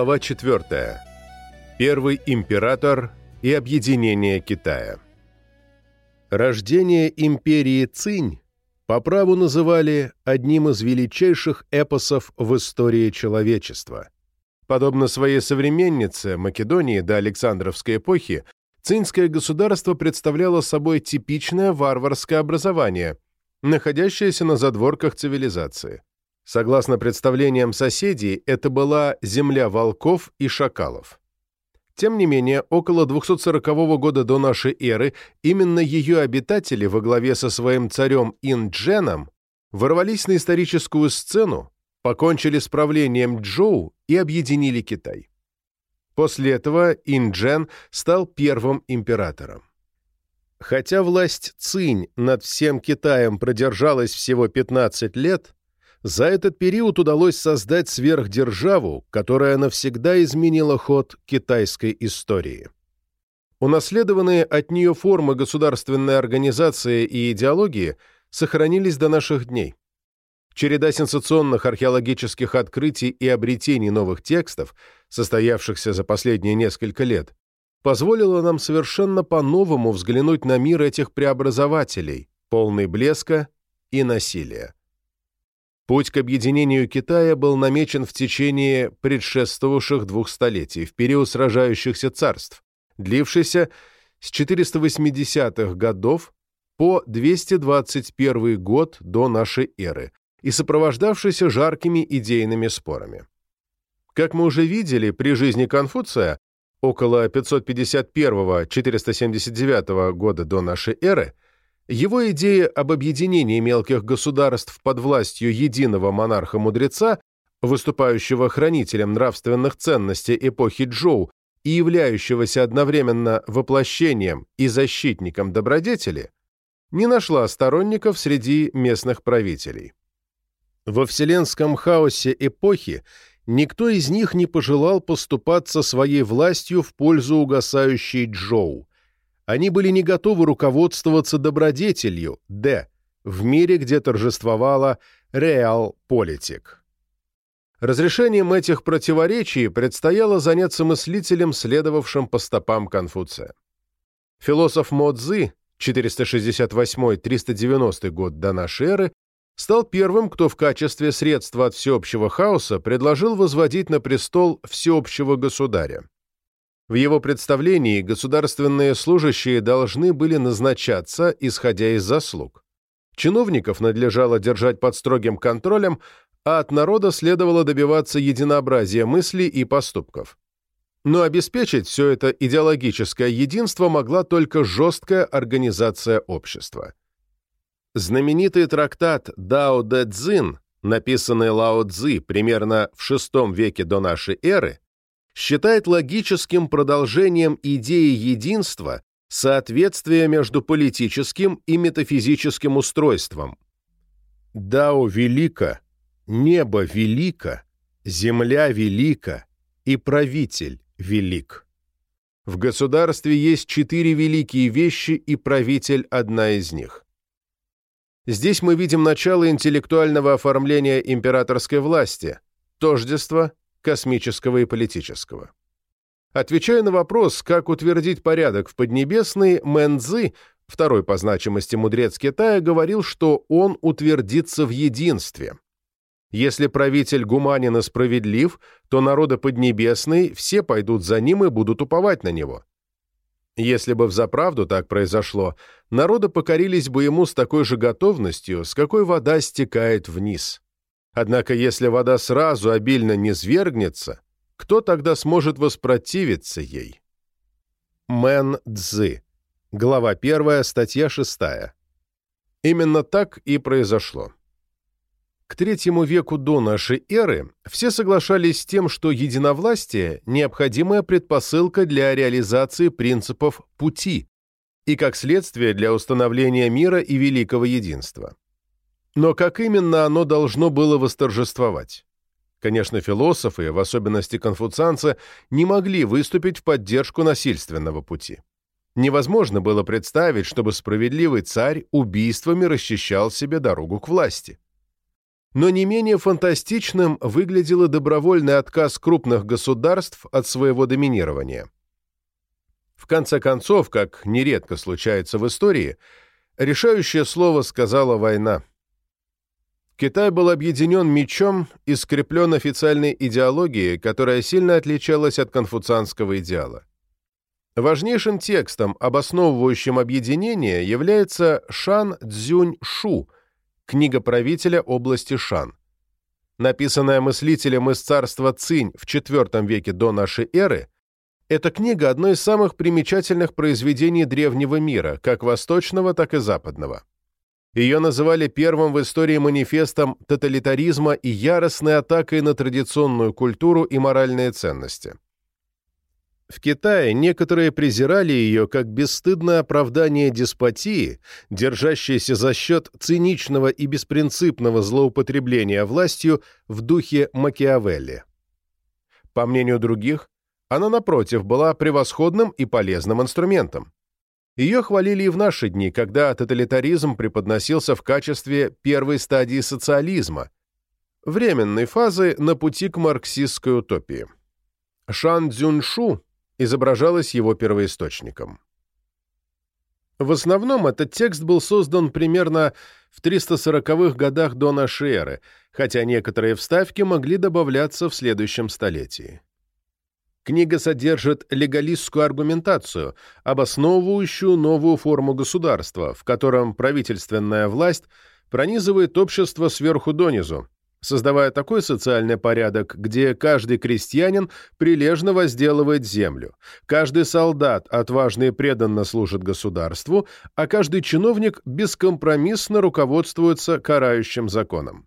Глава 4. Первый император и объединение Китая. Рождение империи Цинь по праву называли одним из величайших эпосов в истории человечества. Подобно своей современнице Македонии до Александровской эпохи, цинское государство представляло собой типичное варварское образование, находящееся на задворках цивилизации. Согласно представлениям соседей, это была земля волков и шакалов. Тем не менее, около 240 года до нашей эры именно ее обитатели во главе со своим царем Индженом ворвались на историческую сцену, покончили с правлением Джоу и объединили Китай. После этого Инджен стал первым императором. Хотя власть Цинь над всем Китаем продержалась всего 15 лет, за этот период удалось создать сверхдержаву, которая навсегда изменила ход китайской истории. Унаследованные от нее формы государственной организации и идеологии сохранились до наших дней. Череда сенсационных археологических открытий и обретений новых текстов, состоявшихся за последние несколько лет, позволила нам совершенно по-новому взглянуть на мир этих преобразователей, полный блеска и насилия. Путь к объединению Китая был намечен в течение предшествовавших двух столетий, в период сражающихся царств, длившийся с 480-х годов по 221 год до нашей эры и сопровождавшийся жаркими идейными спорами. Как мы уже видели, при жизни Конфуция, около 551-479 года до нашей эры, его идея об объединении мелких государств под властью единого монарха-мудреца, выступающего хранителем нравственных ценностей эпохи Джоу и являющегося одновременно воплощением и защитником добродетели, не нашла сторонников среди местных правителей. Во вселенском хаосе эпохи никто из них не пожелал поступаться своей властью в пользу угасающей Джоу, они были не готовы руководствоваться добродетелью, Д, в мире, где торжествовала реал-политик. Разрешением этих противоречий предстояло заняться мыслителем, следовавшим по стопам Конфуция. Философ Мо Цзы, 468-390 год до нашей эры, стал первым, кто в качестве средства от всеобщего хаоса предложил возводить на престол всеобщего государя. В его представлении государственные служащие должны были назначаться, исходя из заслуг. Чиновников надлежало держать под строгим контролем, а от народа следовало добиваться единообразия мыслей и поступков. Но обеспечить все это идеологическое единство могла только жесткая организация общества. Знаменитый трактат «Дао Дэ Цзин», написанный Лао Цзи примерно в VI веке до нашей эры, считает логическим продолжением идеи единства соответствие между политическим и метафизическим устройством. Дао велико, небо велико, земля велика и правитель велик. В государстве есть четыре великие вещи, и правитель – одна из них. Здесь мы видим начало интеллектуального оформления императорской власти, тождество, космического и политического. Отвечая на вопрос, как утвердить порядок в Поднебесной, Мэн Цзы, второй по значимости мудрец Китая, говорил, что он утвердится в единстве. Если правитель гуманин и справедлив, то народы Поднебесной все пойдут за ним и будут уповать на него. Если бы взаправду так произошло, народы покорились бы ему с такой же готовностью, с какой вода стекает вниз. Однако если вода сразу обильно не свергнется, кто тогда сможет воспротивиться ей? Мэн Цзы. Глава 1, статья 6. Именно так и произошло. К третьему веку до нашей эры все соглашались с тем, что единовластие – необходимая предпосылка для реализации принципов пути и, как следствие, для установления мира и великого единства. Но как именно оно должно было восторжествовать? Конечно, философы, в особенности конфуцианцы, не могли выступить в поддержку насильственного пути. Невозможно было представить, чтобы справедливый царь убийствами расчищал себе дорогу к власти. но не менее фантастичным выглядел и добровольный отказ крупных государств от своего доминирования. В конце концов, как нередко случается в истории, решающее слово сказала война. Китай был объединен мечом и скреплен официальной идеологией, которая сильно отличалась от конфуцианского идеала. Важнейшим текстом, обосновывающим объединение, является Шан Цзюнь Шу, книга правителя области Шан. Написанная мыслителем из царства Цинь в IV веке до нашей эры, эта книга – одно из самых примечательных произведений древнего мира, как восточного, так и западного. Ее называли первым в истории манифестом тоталитаризма и яростной атакой на традиционную культуру и моральные ценности. В Китае некоторые презирали ее как бесстыдное оправдание деспотии, держащееся за счет циничного и беспринципного злоупотребления властью в духе Макиавелли. По мнению других, она, напротив, была превосходным и полезным инструментом. Ее хвалили и в наши дни, когда тоталитаризм преподносился в качестве первой стадии социализма, временной фазы на пути к марксистской утопии. Шан Цзюньшу изображалась его первоисточником. В основном этот текст был создан примерно в 340-х годах до нашей эры, хотя некоторые вставки могли добавляться в следующем столетии. Книга содержит легалистскую аргументацию, обосновывающую новую форму государства, в котором правительственная власть пронизывает общество сверху донизу, создавая такой социальный порядок, где каждый крестьянин прилежно возделывает землю, каждый солдат отважно и преданно служит государству, а каждый чиновник бескомпромиссно руководствуется карающим законом.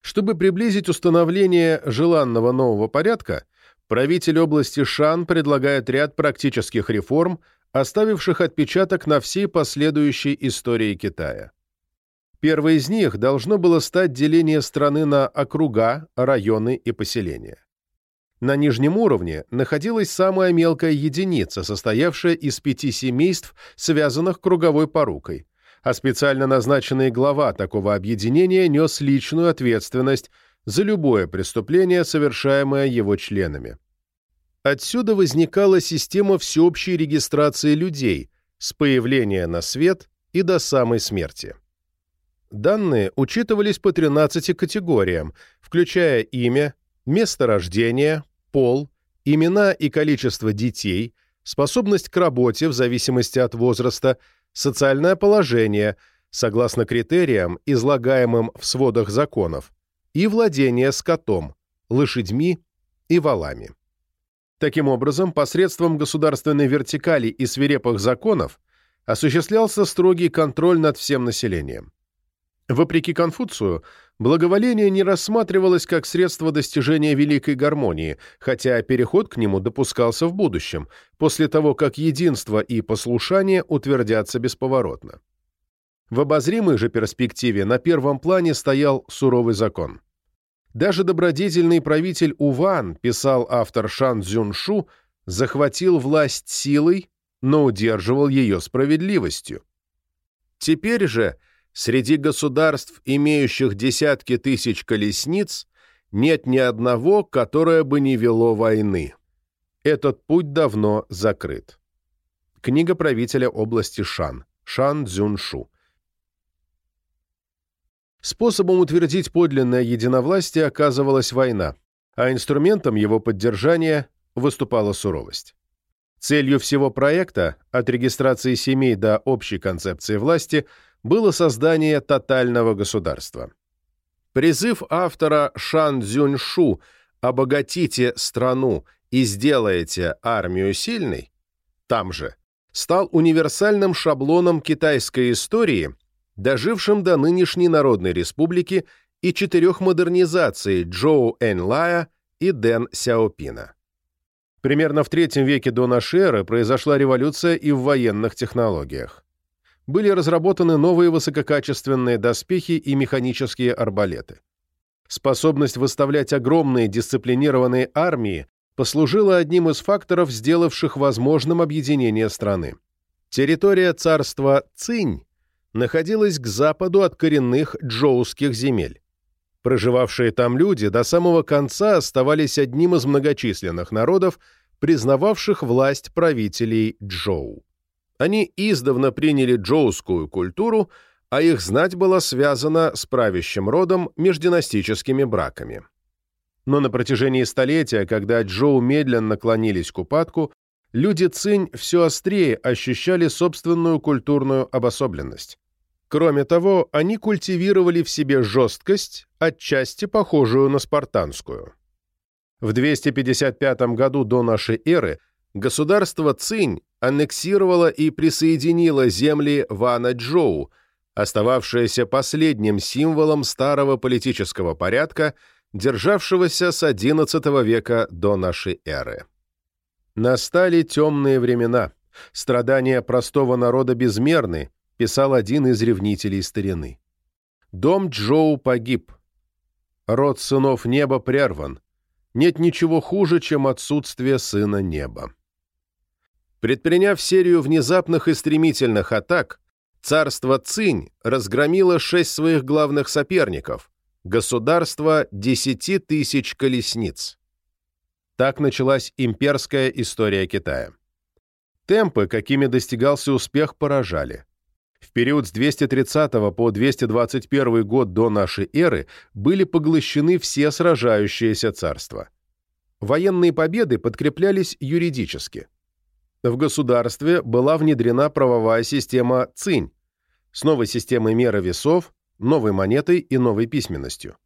Чтобы приблизить установление желанного нового порядка, правитель области Шан предлагает ряд практических реформ, оставивших отпечаток на всей последующей истории Китая. Первой из них должно было стать деление страны на округа, районы и поселения. На нижнем уровне находилась самая мелкая единица, состоявшая из пяти семейств, связанных круговой порукой, а специально назначенный глава такого объединения нес личную ответственность за любое преступление, совершаемое его членами. Отсюда возникала система всеобщей регистрации людей с появления на свет и до самой смерти. Данные учитывались по 13 категориям, включая имя, место рождения, пол, имена и количество детей, способность к работе в зависимости от возраста, социальное положение, согласно критериям, излагаемым в сводах законов, и владение скотом, лошадьми и валами. Таким образом, посредством государственной вертикали и свирепых законов осуществлялся строгий контроль над всем населением. Вопреки Конфуцию, благоволение не рассматривалось как средство достижения великой гармонии, хотя переход к нему допускался в будущем, после того, как единство и послушание утвердятся бесповоротно. В обозримой же перспективе на первом плане стоял суровый закон. Даже добродетельный правитель Уван, писал автор Шан Цзюншу, захватил власть силой, но удерживал ее справедливостью. Теперь же, среди государств, имеющих десятки тысяч колесниц, нет ни одного, которое бы не вело войны. Этот путь давно закрыт. Книга правителя области Шан, Шан Цзюншу. Способом утвердить подлинное единовластие оказывалась война, а инструментом его поддержания выступала суровость. Целью всего проекта, от регистрации семей до общей концепции власти, было создание тотального государства. Призыв автора Шан Цзюньшу «Обогатите страну и сделайте армию сильной» там же стал универсальным шаблоном китайской истории дожившим до нынешней Народной Республики и четырех модернизаций Джоу Энлая и Дэн Сяопина. Примерно в третьем веке до нашей эры произошла революция и в военных технологиях. Были разработаны новые высококачественные доспехи и механические арбалеты. Способность выставлять огромные дисциплинированные армии послужила одним из факторов, сделавших возможным объединение страны. Территория царства Цинь находилась к западу от коренных джоуских земель. Проживавшие там люди до самого конца оставались одним из многочисленных народов, признававших власть правителей Джоу. Они издавна приняли джоускую культуру, а их знать была связана с правящим родом междинастическими браками. Но на протяжении столетия, когда Джоу медленно клонились к упадку, люди Цинь все острее ощущали собственную культурную обособленность. Кроме того, они культивировали в себе жесткость, отчасти похожую на спартанскую. В 255 году до нашей эры государство Цинь аннексировало и присоединило земли Вана-Джоу, остававшиеся последним символом старого политического порядка, державшегося с XI века до нашей эры. Настали темные времена, страдания простого народа безмерны, писал один из ревнителей старины. Дом Джоу погиб. Род сынов неба прерван. Нет ничего хуже, чем отсутствие сына неба. Предприняв серию внезапных и стремительных атак, царство Цинь разгромило шесть своих главных соперников – государство десяти тысяч колесниц. Так началась имперская история Китая. Темпы, какими достигался успех, поражали. В период с 230 по 221 год до нашей эры были поглощены все сражающиеся царства. Военные победы подкреплялись юридически. В государстве была внедрена правовая система Цинь с новой системой меры весов, новой монетой и новой письменностью.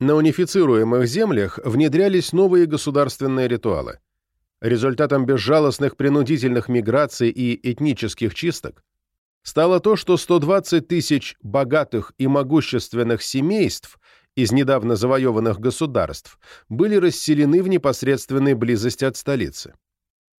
На унифицируемых землях внедрялись новые государственные ритуалы. Результатом безжалостных принудительных миграций и этнических чисток стало то, что 120 тысяч богатых и могущественных семейств из недавно завоеванных государств были расселены в непосредственной близости от столицы.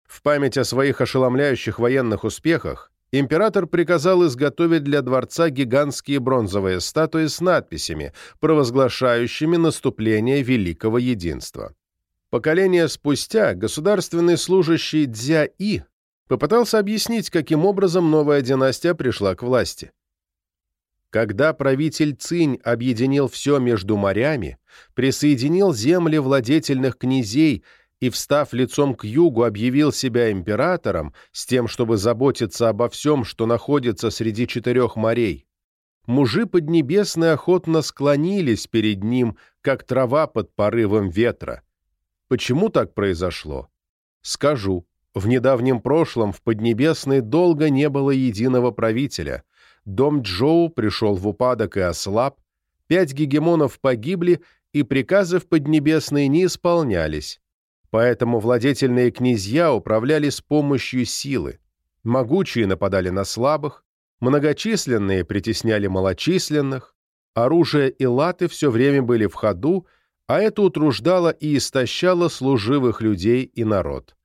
В память о своих ошеломляющих военных успехах император приказал изготовить для дворца гигантские бронзовые статуи с надписями, провозглашающими наступление Великого Единства. Поколение спустя государственный служащий Дзя-И попытался объяснить, каким образом новая династия пришла к власти. Когда правитель Цинь объединил все между морями, присоединил земли владетельных князей и, встав лицом к югу, объявил себя императором с тем, чтобы заботиться обо всем, что находится среди четырех морей, мужи Поднебесные охотно склонились перед ним, как трава под порывом ветра. Почему так произошло? Скажу. В недавнем прошлом в Поднебесной долго не было единого правителя. Дом Джоу пришел в упадок и ослаб, пять гегемонов погибли, и приказы в Поднебесной не исполнялись. Поэтому владетельные князья управляли с помощью силы. Могучие нападали на слабых, многочисленные притесняли малочисленных, оружие и латы все время были в ходу, а это утруждало и истощало служивых людей и народ.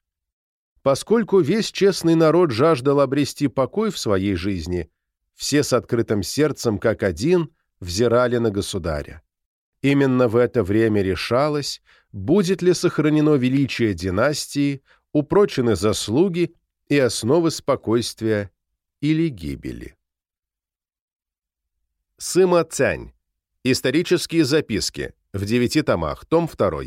Поскольку весь честный народ жаждал обрести покой в своей жизни, все с открытым сердцем, как один, взирали на государя. Именно в это время решалось, будет ли сохранено величие династии, упрочены заслуги и основы спокойствия или гибели. Сыма Цянь. Исторические записки. В девяти томах. Том 2.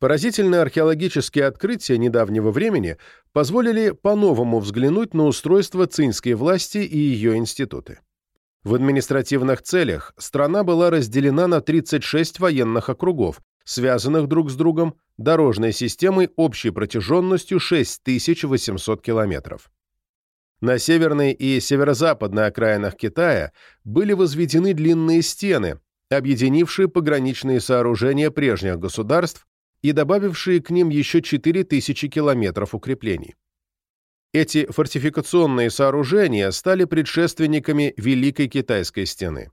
Поразительные археологические открытия недавнего времени позволили по-новому взглянуть на устройство цинской власти и ее институты. В административных целях страна была разделена на 36 военных округов, связанных друг с другом дорожной системой общей протяженностью 6800 километров. На северной и северо-западной окраинах Китая были возведены длинные стены, объединившие пограничные сооружения прежних государств и добавившие к ним еще 4000 километров укреплений. Эти фортификационные сооружения стали предшественниками Великой Китайской стены.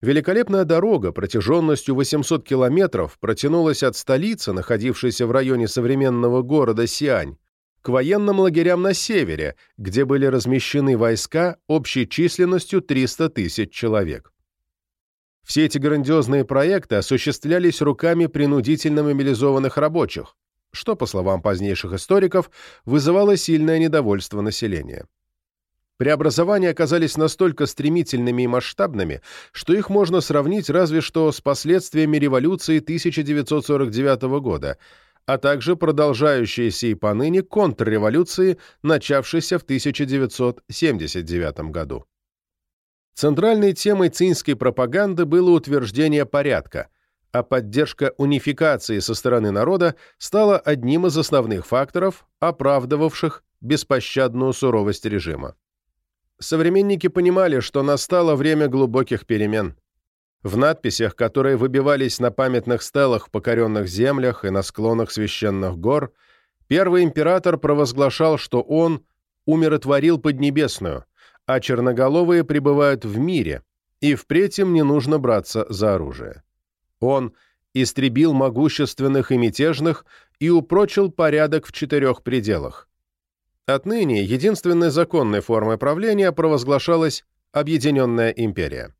Великолепная дорога протяженностью 800 километров протянулась от столицы, находившейся в районе современного города Сиань, к военным лагерям на севере, где были размещены войска общей численностью 300 тысяч человек. Все эти грандиозные проекты осуществлялись руками принудительно мобилизованных рабочих, что, по словам позднейших историков, вызывало сильное недовольство населения. Преобразования оказались настолько стремительными и масштабными, что их можно сравнить разве что с последствиями революции 1949 года, а также продолжающейся и поныне контрреволюции, начавшейся в 1979 году. Центральной темой цинской пропаганды было утверждение порядка, а поддержка унификации со стороны народа стала одним из основных факторов, оправдывавших беспощадную суровость режима. Современники понимали, что настало время глубоких перемен. В надписях, которые выбивались на памятных стелах в покоренных землях и на склонах священных гор, первый император провозглашал, что он умиротворил Поднебесную, а черноголовые пребывают в мире, и впредь им не нужно браться за оружие. Он истребил могущественных и мятежных и упрочил порядок в четырех пределах. Отныне единственной законной формой правления провозглашалась Объединенная империя.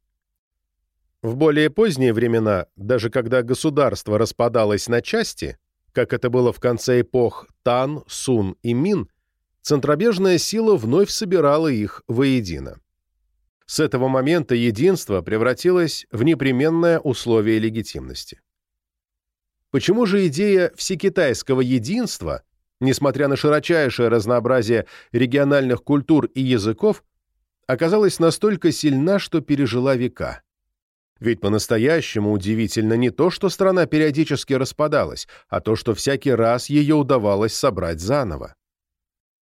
В более поздние времена, даже когда государство распадалось на части, как это было в конце эпох Тан, Сун и Мин, центробежная сила вновь собирала их воедино. С этого момента единство превратилось в непременное условие легитимности. Почему же идея всекитайского единства, несмотря на широчайшее разнообразие региональных культур и языков, оказалась настолько сильна, что пережила века? Ведь по-настоящему удивительно не то, что страна периодически распадалась, а то, что всякий раз ее удавалось собрать заново.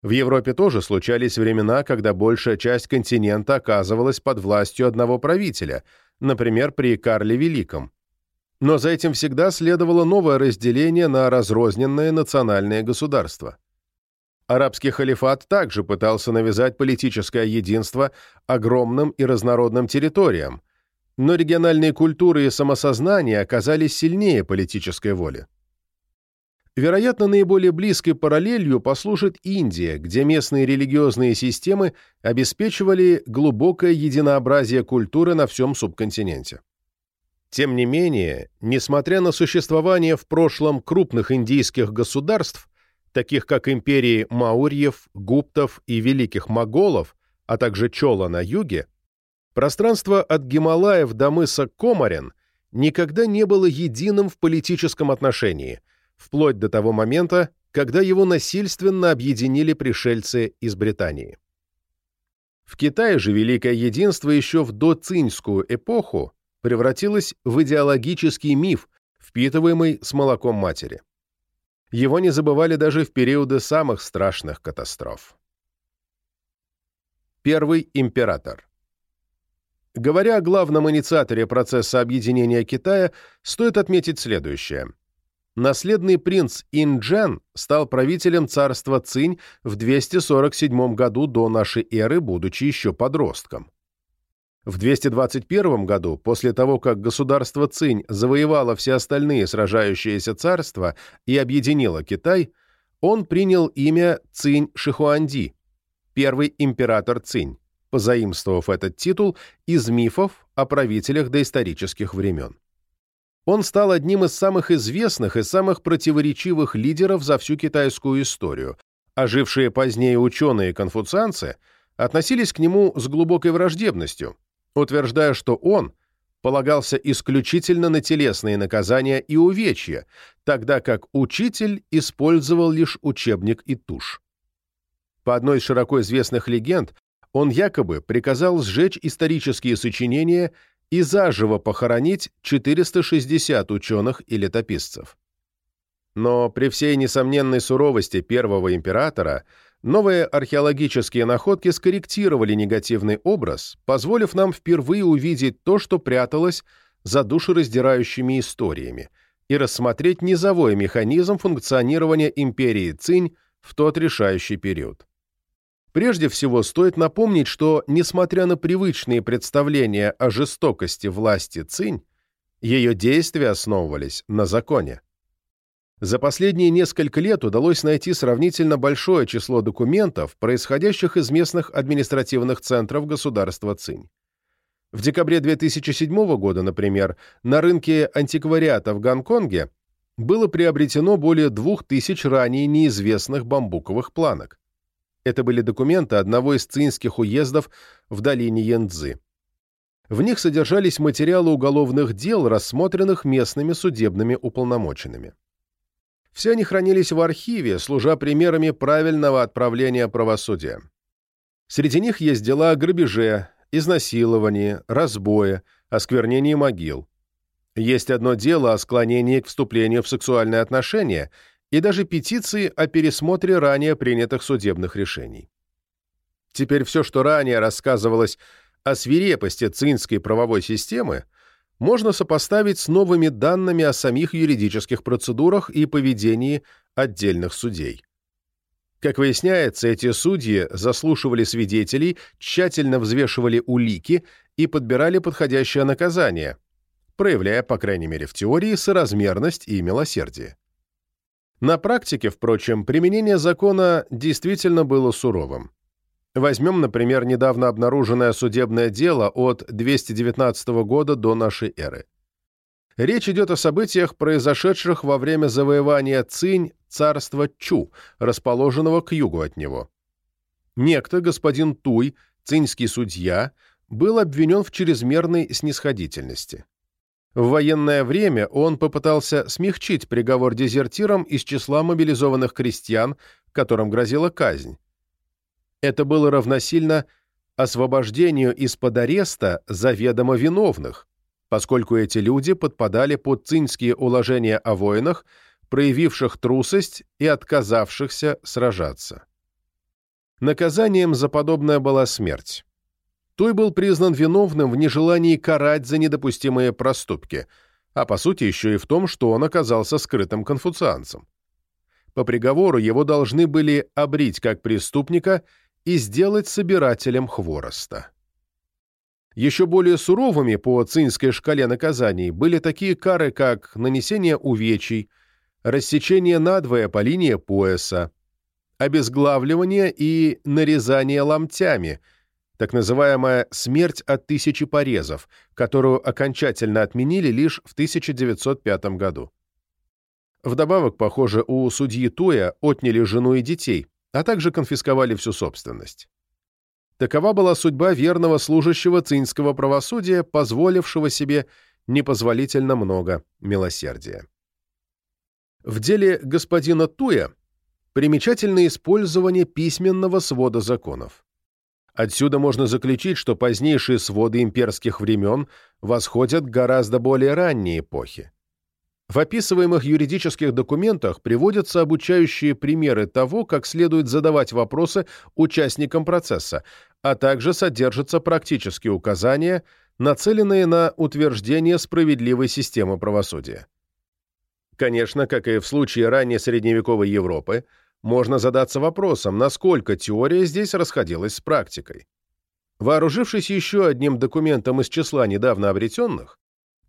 В Европе тоже случались времена, когда большая часть континента оказывалась под властью одного правителя, например, при Карле Великом. Но за этим всегда следовало новое разделение на разрозненные национальные государства. Арабский халифат также пытался навязать политическое единство огромным и разнородным территориям, но региональные культуры и самосознание оказались сильнее политической воли. Вероятно, наиболее близкой параллелью послужит Индия, где местные религиозные системы обеспечивали глубокое единообразие культуры на всем субконтиненте. Тем не менее, несмотря на существование в прошлом крупных индийских государств, таких как империи Маурьев, Гуптов и Великих Моголов, а также Чола на юге, пространство от Гималаев до мыса Комарен никогда не было единым в политическом отношении – вплоть до того момента, когда его насильственно объединили пришельцы из Британии. В Китае же Великое Единство еще в доцинскую эпоху превратилось в идеологический миф, впитываемый с молоком матери. Его не забывали даже в периоды самых страшных катастроф. Первый император Говоря о главном инициаторе процесса объединения Китая, стоит отметить следующее – наследный принц Инджен стал правителем царства Цинь в 247 году до нашей эры, будучи еще подростком. В 221 году, после того, как государство Цинь завоевало все остальные сражающиеся царства и объединило Китай, он принял имя Цинь Шихуанди, первый император Цинь, позаимствовав этот титул из мифов о правителях доисторических времен. Он стал одним из самых известных и самых противоречивых лидеров за всю китайскую историю, а жившие позднее ученые-конфуцианцы относились к нему с глубокой враждебностью, утверждая, что он полагался исключительно на телесные наказания и увечья, тогда как учитель использовал лишь учебник и тушь. По одной из широко известных легенд, он якобы приказал сжечь исторические сочинения и заживо похоронить 460 ученых и летописцев. Но при всей несомненной суровости первого императора новые археологические находки скорректировали негативный образ, позволив нам впервые увидеть то, что пряталось за душераздирающими историями, и рассмотреть низовой механизм функционирования империи Цинь в тот решающий период. Прежде всего, стоит напомнить, что, несмотря на привычные представления о жестокости власти Цинь, ее действия основывались на законе. За последние несколько лет удалось найти сравнительно большое число документов, происходящих из местных административных центров государства Цинь. В декабре 2007 года, например, на рынке антиквариата в Гонконге было приобретено более 2000 ранее неизвестных бамбуковых планок. Это были документы одного из цинских уездов в долине Янцзы. В них содержались материалы уголовных дел, рассмотренных местными судебными уполномоченными. Все они хранились в архиве, служа примерами правильного отправления правосудия. Среди них есть дела о грабеже, изнасиловании, разбое, осквернении могил. Есть одно дело о склонении к вступлению в сексуальные отношения и даже петиции о пересмотре ранее принятых судебных решений. Теперь все, что ранее рассказывалось о свирепости цинской правовой системы, можно сопоставить с новыми данными о самих юридических процедурах и поведении отдельных судей. Как выясняется, эти судьи заслушивали свидетелей, тщательно взвешивали улики и подбирали подходящее наказание, проявляя, по крайней мере в теории, соразмерность и милосердие. На практике, впрочем, применение закона действительно было суровым. Возьмем, например, недавно обнаруженное судебное дело от 219 года до нашей эры. Речь идет о событиях, произошедших во время завоевания Цинь царства Чу, расположенного к югу от него. Некто, господин Туй, цинский судья, был обвинен в чрезмерной снисходительности. В военное время он попытался смягчить приговор дезертирам из числа мобилизованных крестьян, которым грозила казнь. Это было равносильно освобождению из-под ареста заведомо виновных, поскольку эти люди подпадали под цинские уложения о воинах, проявивших трусость и отказавшихся сражаться. Наказанием за подобное была смерть. Той был признан виновным в нежелании карать за недопустимые проступки, а по сути еще и в том, что он оказался скрытым конфуцианцем. По приговору его должны были обрить как преступника и сделать собирателем хвороста. Еще более суровыми по цинской шкале наказаний были такие кары, как нанесение увечий, рассечение надвое по линии пояса, обезглавливание и нарезание ломтями, так называемая «смерть от тысячи порезов», которую окончательно отменили лишь в 1905 году. Вдобавок, похоже, у судьи Туя отняли жену и детей, а также конфисковали всю собственность. Такова была судьба верного служащего цинского правосудия, позволившего себе непозволительно много милосердия. В деле господина Туя примечательно использование письменного свода законов. Отсюда можно заключить, что позднейшие своды имперских времен восходят к гораздо более ранней эпохе. В описываемых юридических документах приводятся обучающие примеры того, как следует задавать вопросы участникам процесса, а также содержатся практические указания, нацеленные на утверждение справедливой системы правосудия. Конечно, как и в случае ранней средневековой Европы, можно задаться вопросом, насколько теория здесь расходилась с практикой. Вооружившись еще одним документом из числа недавно обретенных,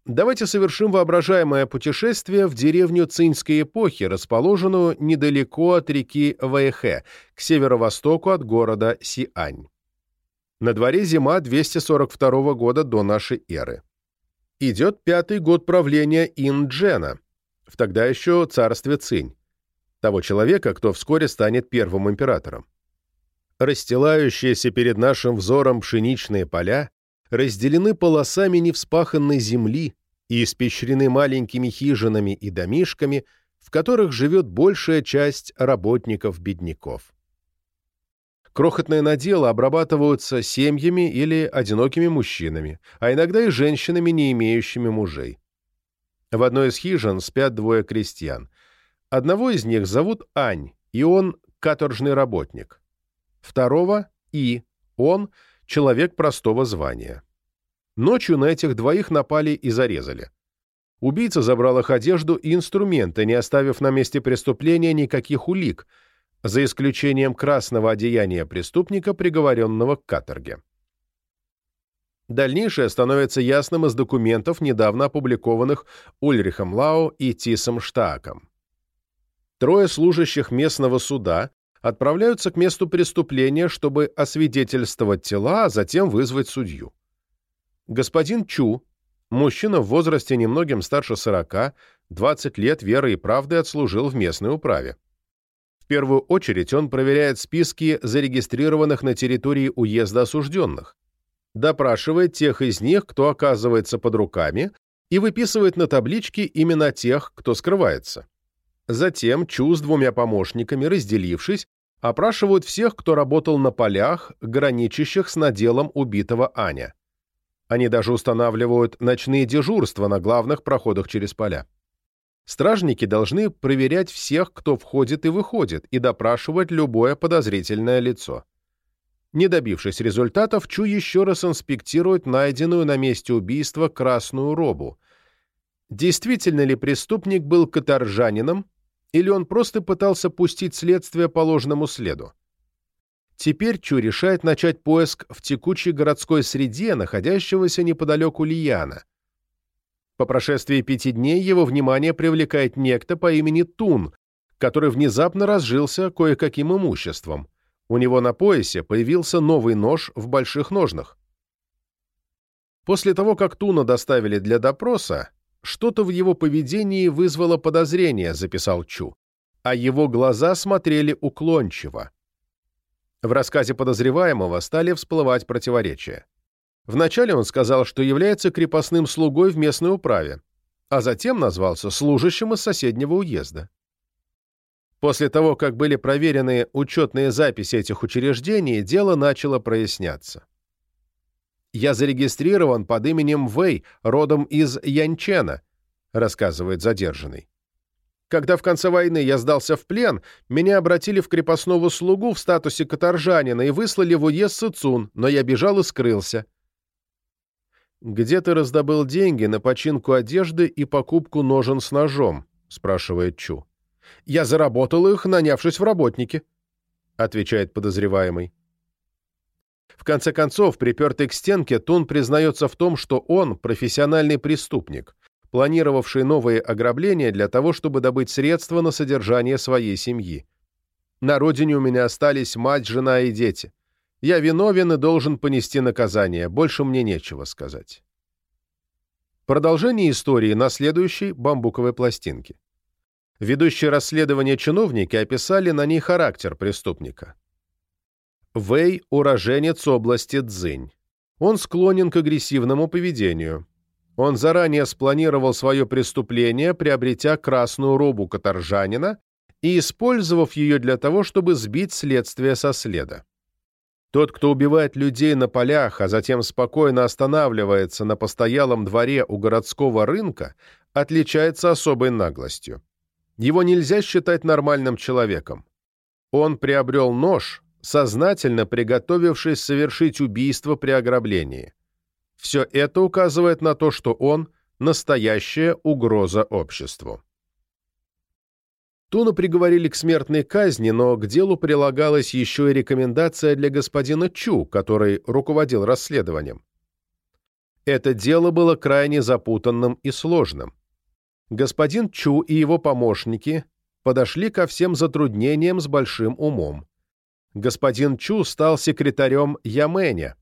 Давайте совершим воображаемое путешествие в деревню Цинской эпохи, расположенную недалеко от реки Вэйхэ, к северо-востоку от города Сиань. На дворе зима 242 года до нашей эры. Идет пятый год правления Инджена, в тогда еще царстве Цинь, того человека, кто вскоре станет первым императором. Расстилающиеся перед нашим взором пшеничные поля разделены полосами невспаханной земли и испещрены маленькими хижинами и домишками, в которых живет большая часть работников-бедняков. Крохотные наделы обрабатываются семьями или одинокими мужчинами, а иногда и женщинами, не имеющими мужей. В одной из хижин спят двое крестьян. Одного из них зовут Ань, и он каторжный работник. Второго — И, он — человек простого звания. Ночью на этих двоих напали и зарезали. Убийца забрал их одежду и инструменты, не оставив на месте преступления никаких улик, за исключением красного одеяния преступника, приговоренного к каторге. Дальнейшее становится ясным из документов, недавно опубликованных Ульрихом Лао и Тисом Штааком. Трое служащих местного суда отправляются к месту преступления, чтобы освидетельствовать тела, а затем вызвать судью. Господин Чу, мужчина в возрасте немногим старше 40, 20 лет верой и правдой отслужил в местной управе. первую очередь он проверяет списки зарегистрированных на территории уезда осужденных, допрашивает тех из них, кто оказывается под руками, и выписывает на табличке имена тех, кто скрывается. Затем Чу с двумя помощниками, разделившись, опрашивают всех, кто работал на полях, граничащих с наделом убитого Аня. Они даже устанавливают ночные дежурства на главных проходах через поля. Стражники должны проверять всех, кто входит и выходит, и допрашивать любое подозрительное лицо. Не добившись результатов, Чу еще раз инспектирует найденную на месте убийства красную робу. Действительно ли преступник был каторжанином, или он просто пытался пустить следствие по ложному следу? Теперь Чу решает начать поиск в текучей городской среде, находящегося неподалеку Лияна. По прошествии пяти дней его внимание привлекает некто по имени Тун, который внезапно разжился кое-каким имуществом. У него на поясе появился новый нож в больших ножнах. После того, как Туна доставили для допроса, что-то в его поведении вызвало подозрение, записал Чу, а его глаза смотрели уклончиво. В рассказе подозреваемого стали всплывать противоречия. Вначале он сказал, что является крепостным слугой в местной управе, а затем назвался служащим из соседнего уезда. После того, как были проверены учетные записи этих учреждений, дело начало проясняться. «Я зарегистрирован под именем Вэй, родом из Янчена», рассказывает задержанный. Когда в конце войны я сдался в плен, меня обратили в крепостного слугу в статусе каторжанина и выслали в уезд Сыцун, но я бежал и скрылся. «Где ты раздобыл деньги на починку одежды и покупку ножен с ножом?» — спрашивает Чу. «Я заработал их, нанявшись в работники», — отвечает подозреваемый. В конце концов, припертый к стенке, Тун признается в том, что он профессиональный преступник, планировавший новые ограбления для того, чтобы добыть средства на содержание своей семьи. На родине у меня остались мать, жена и дети. Я виновен и должен понести наказание, больше мне нечего сказать. Продолжение истории на следующей бамбуковой пластинке. Ведущие расследование чиновники описали на ней характер преступника. Вэй – уроженец области Цзинь. Он склонен к агрессивному поведению. Он заранее спланировал свое преступление, приобретя красную робу каторжанина и использовав ее для того, чтобы сбить следствие со следа. Тот, кто убивает людей на полях, а затем спокойно останавливается на постоялом дворе у городского рынка, отличается особой наглостью. Его нельзя считать нормальным человеком. Он приобрел нож, сознательно приготовившись совершить убийство при ограблении. Все это указывает на то, что он – настоящая угроза обществу. Туну приговорили к смертной казни, но к делу прилагалась еще и рекомендация для господина Чу, который руководил расследованием. Это дело было крайне запутанным и сложным. Господин Чу и его помощники подошли ко всем затруднениям с большим умом. Господин Чу стал секретарем Яменя,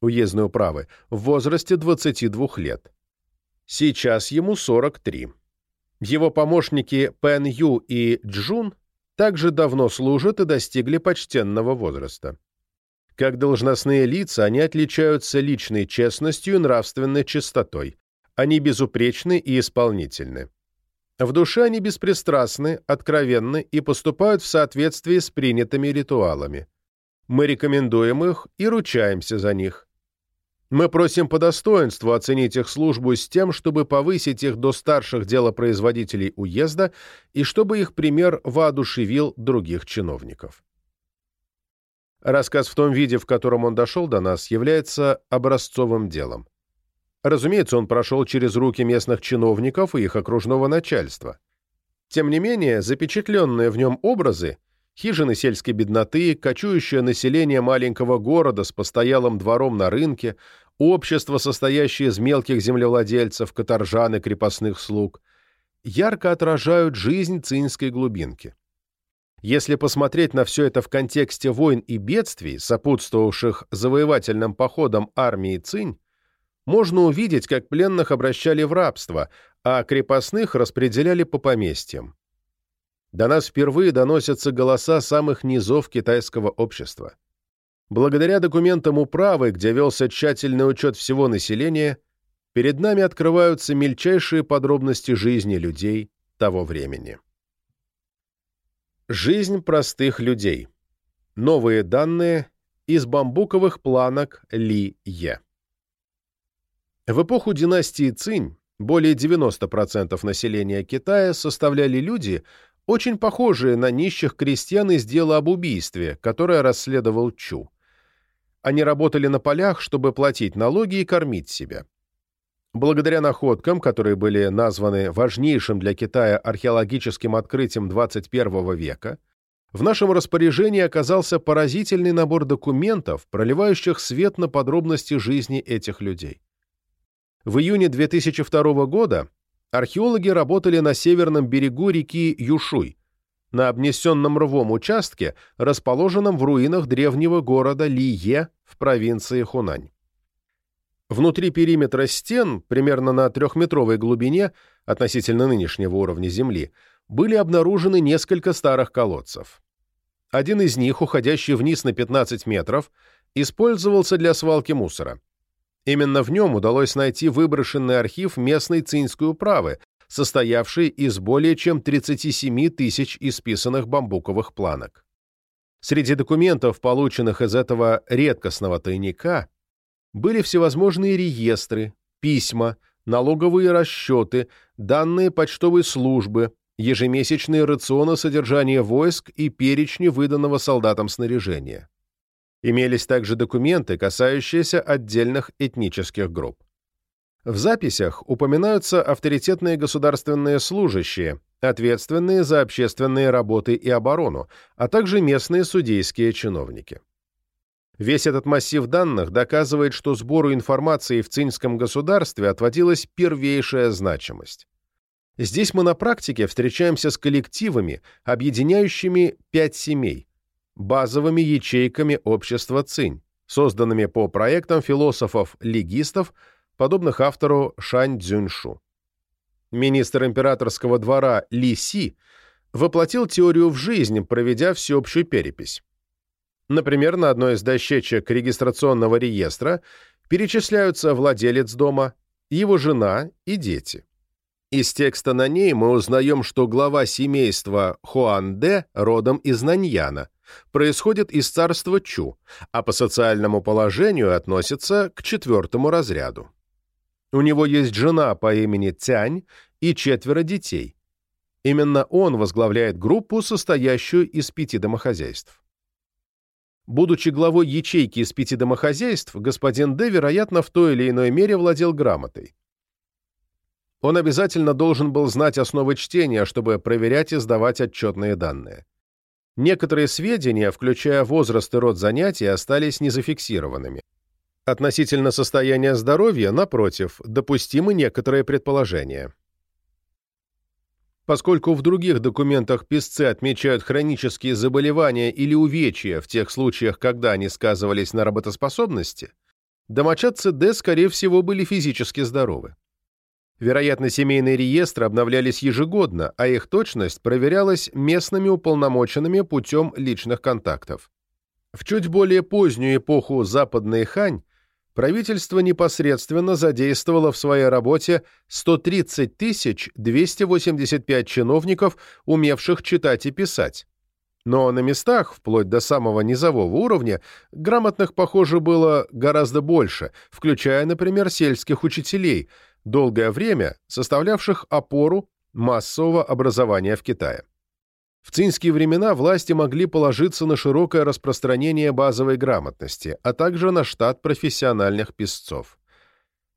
уездной управы, в возрасте 22 лет. Сейчас ему 43. Его помощники Пен Ю и Джун также давно служат и достигли почтенного возраста. Как должностные лица, они отличаются личной честностью и нравственной чистотой. Они безупречны и исполнительны. В душе они беспристрастны, откровенны и поступают в соответствии с принятыми ритуалами. Мы рекомендуем их и ручаемся за них. Мы просим по достоинству оценить их службу с тем, чтобы повысить их до старших делопроизводителей уезда и чтобы их пример воодушевил других чиновников. Рассказ в том виде, в котором он дошел до нас, является образцовым делом. Разумеется, он прошел через руки местных чиновников и их окружного начальства. Тем не менее, запечатленные в нем образы хижины сельской бедноты, кочующее население маленького города с постоялым двором на рынке, общество, состоящее из мелких землевладельцев, каторжан и крепостных слуг, ярко отражают жизнь цинской глубинки. Если посмотреть на все это в контексте войн и бедствий, сопутствовавших завоевательным походам армии Цинь, можно увидеть, как пленных обращали в рабство, а крепостных распределяли по поместьям. до нас впервые доносятся голоса самых низов китайского общества. Благодаря документам управы, где велся тщательный учет всего населения, перед нами открываются мельчайшие подробности жизни людей того времени. Жизнь простых людей. Новые данные из бамбуковых планок Ли Е. В эпоху династии Цинь более 90% населения Китая составляли люди, очень похожие на нищих крестьян из дела об убийстве, которое расследовал Чу. Они работали на полях, чтобы платить налоги и кормить себя. Благодаря находкам, которые были названы важнейшим для Китая археологическим открытием 21 века, в нашем распоряжении оказался поразительный набор документов, проливающих свет на подробности жизни этих людей. В июне 2002 года археологи работали на северном берегу реки Юшуй, на обнесенном рвом участке, расположенном в руинах древнего города Лие в провинции Хунань. Внутри периметра стен, примерно на трехметровой глубине относительно нынешнего уровня земли, были обнаружены несколько старых колодцев. Один из них, уходящий вниз на 15 метров, использовался для свалки мусора. Именно в нем удалось найти выброшенный архив местной цинской управы, состоявший из более чем 37 тысяч исписанных бамбуковых планок. Среди документов, полученных из этого редкостного тайника, были всевозможные реестры, письма, налоговые расчеты, данные почтовой службы, ежемесячные рационы содержания войск и перечни выданного солдатам снаряжения. Имелись также документы, касающиеся отдельных этнических групп. В записях упоминаются авторитетные государственные служащие, ответственные за общественные работы и оборону, а также местные судейские чиновники. Весь этот массив данных доказывает, что сбору информации в цинском государстве отводилась первейшая значимость. Здесь мы на практике встречаемся с коллективами, объединяющими пять семей, базовыми ячейками общества Цинь, созданными по проектам философов-легистов, подобных автору Шань Цзюньшу. Министр императорского двора Ли Си воплотил теорию в жизнь, проведя всеобщую перепись. Например, на одной из дощечек регистрационного реестра перечисляются владелец дома, его жена и дети. Из текста на ней мы узнаем, что глава семейства Хуан Де родом из Наньяна, происходит из царства Чу, а по социальному положению относится к четвертому разряду. У него есть жена по имени Тянь и четверо детей. Именно он возглавляет группу, состоящую из пяти домохозяйств. Будучи главой ячейки из пяти домохозяйств, господин Д, вероятно, в той или иной мере владел грамотой. Он обязательно должен был знать основы чтения, чтобы проверять и сдавать отчетные данные. Некоторые сведения, включая возраст и род занятий, остались незафиксированными. Относительно состояния здоровья, напротив, допустимы некоторые предположения. Поскольку в других документах писцы отмечают хронические заболевания или увечья в тех случаях, когда они сказывались на работоспособности, домочадцы Д, скорее всего, были физически здоровы. Вероятно, семейные реестры обновлялись ежегодно, а их точность проверялась местными уполномоченными путем личных контактов. В чуть более позднюю эпоху Западной Хань правительство непосредственно задействовало в своей работе 130 285 чиновников, умевших читать и писать. Но на местах, вплоть до самого низового уровня, грамотных, похоже, было гораздо больше, включая, например, сельских учителей – долгое время составлявших опору массового образования в Китае. В цинские времена власти могли положиться на широкое распространение базовой грамотности, а также на штат профессиональных писцов.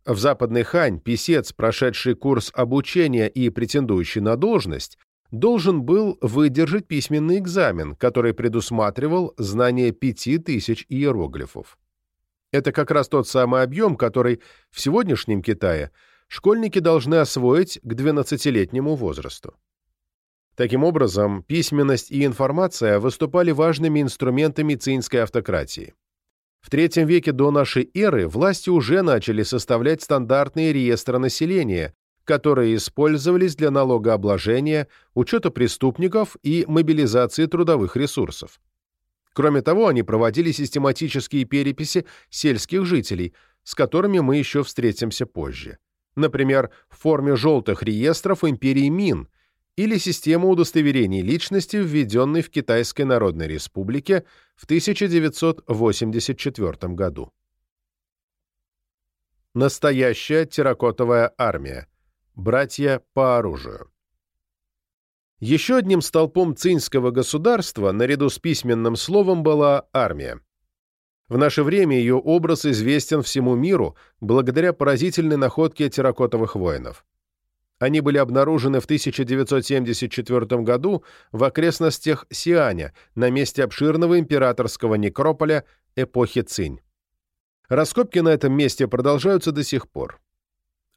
В Западной Хань писец, прошедший курс обучения и претендующий на должность, должен был выдержать письменный экзамен, который предусматривал знание пяти тысяч иероглифов. Это как раз тот самый объем, который в сегодняшнем Китае – школьники должны освоить к 12-летнему возрасту. Таким образом, письменность и информация выступали важными инструментами цинской автократии. В III веке до нашей эры власти уже начали составлять стандартные реестры населения, которые использовались для налогообложения, учета преступников и мобилизации трудовых ресурсов. Кроме того, они проводили систематические переписи сельских жителей, с которыми мы еще встретимся позже. Например, в форме желтых реестров империи Мин или систему удостоверений личности, введенной в Китайской Народной Республике в 1984 году. Настоящая терракотовая армия. Братья по оружию. Еще одним столпом цинского государства, наряду с письменным словом, была армия. В наше время ее образ известен всему миру благодаря поразительной находке терракотовых воинов. Они были обнаружены в 1974 году в окрестностях Сианя на месте обширного императорского некрополя эпохи Цинь. Раскопки на этом месте продолжаются до сих пор.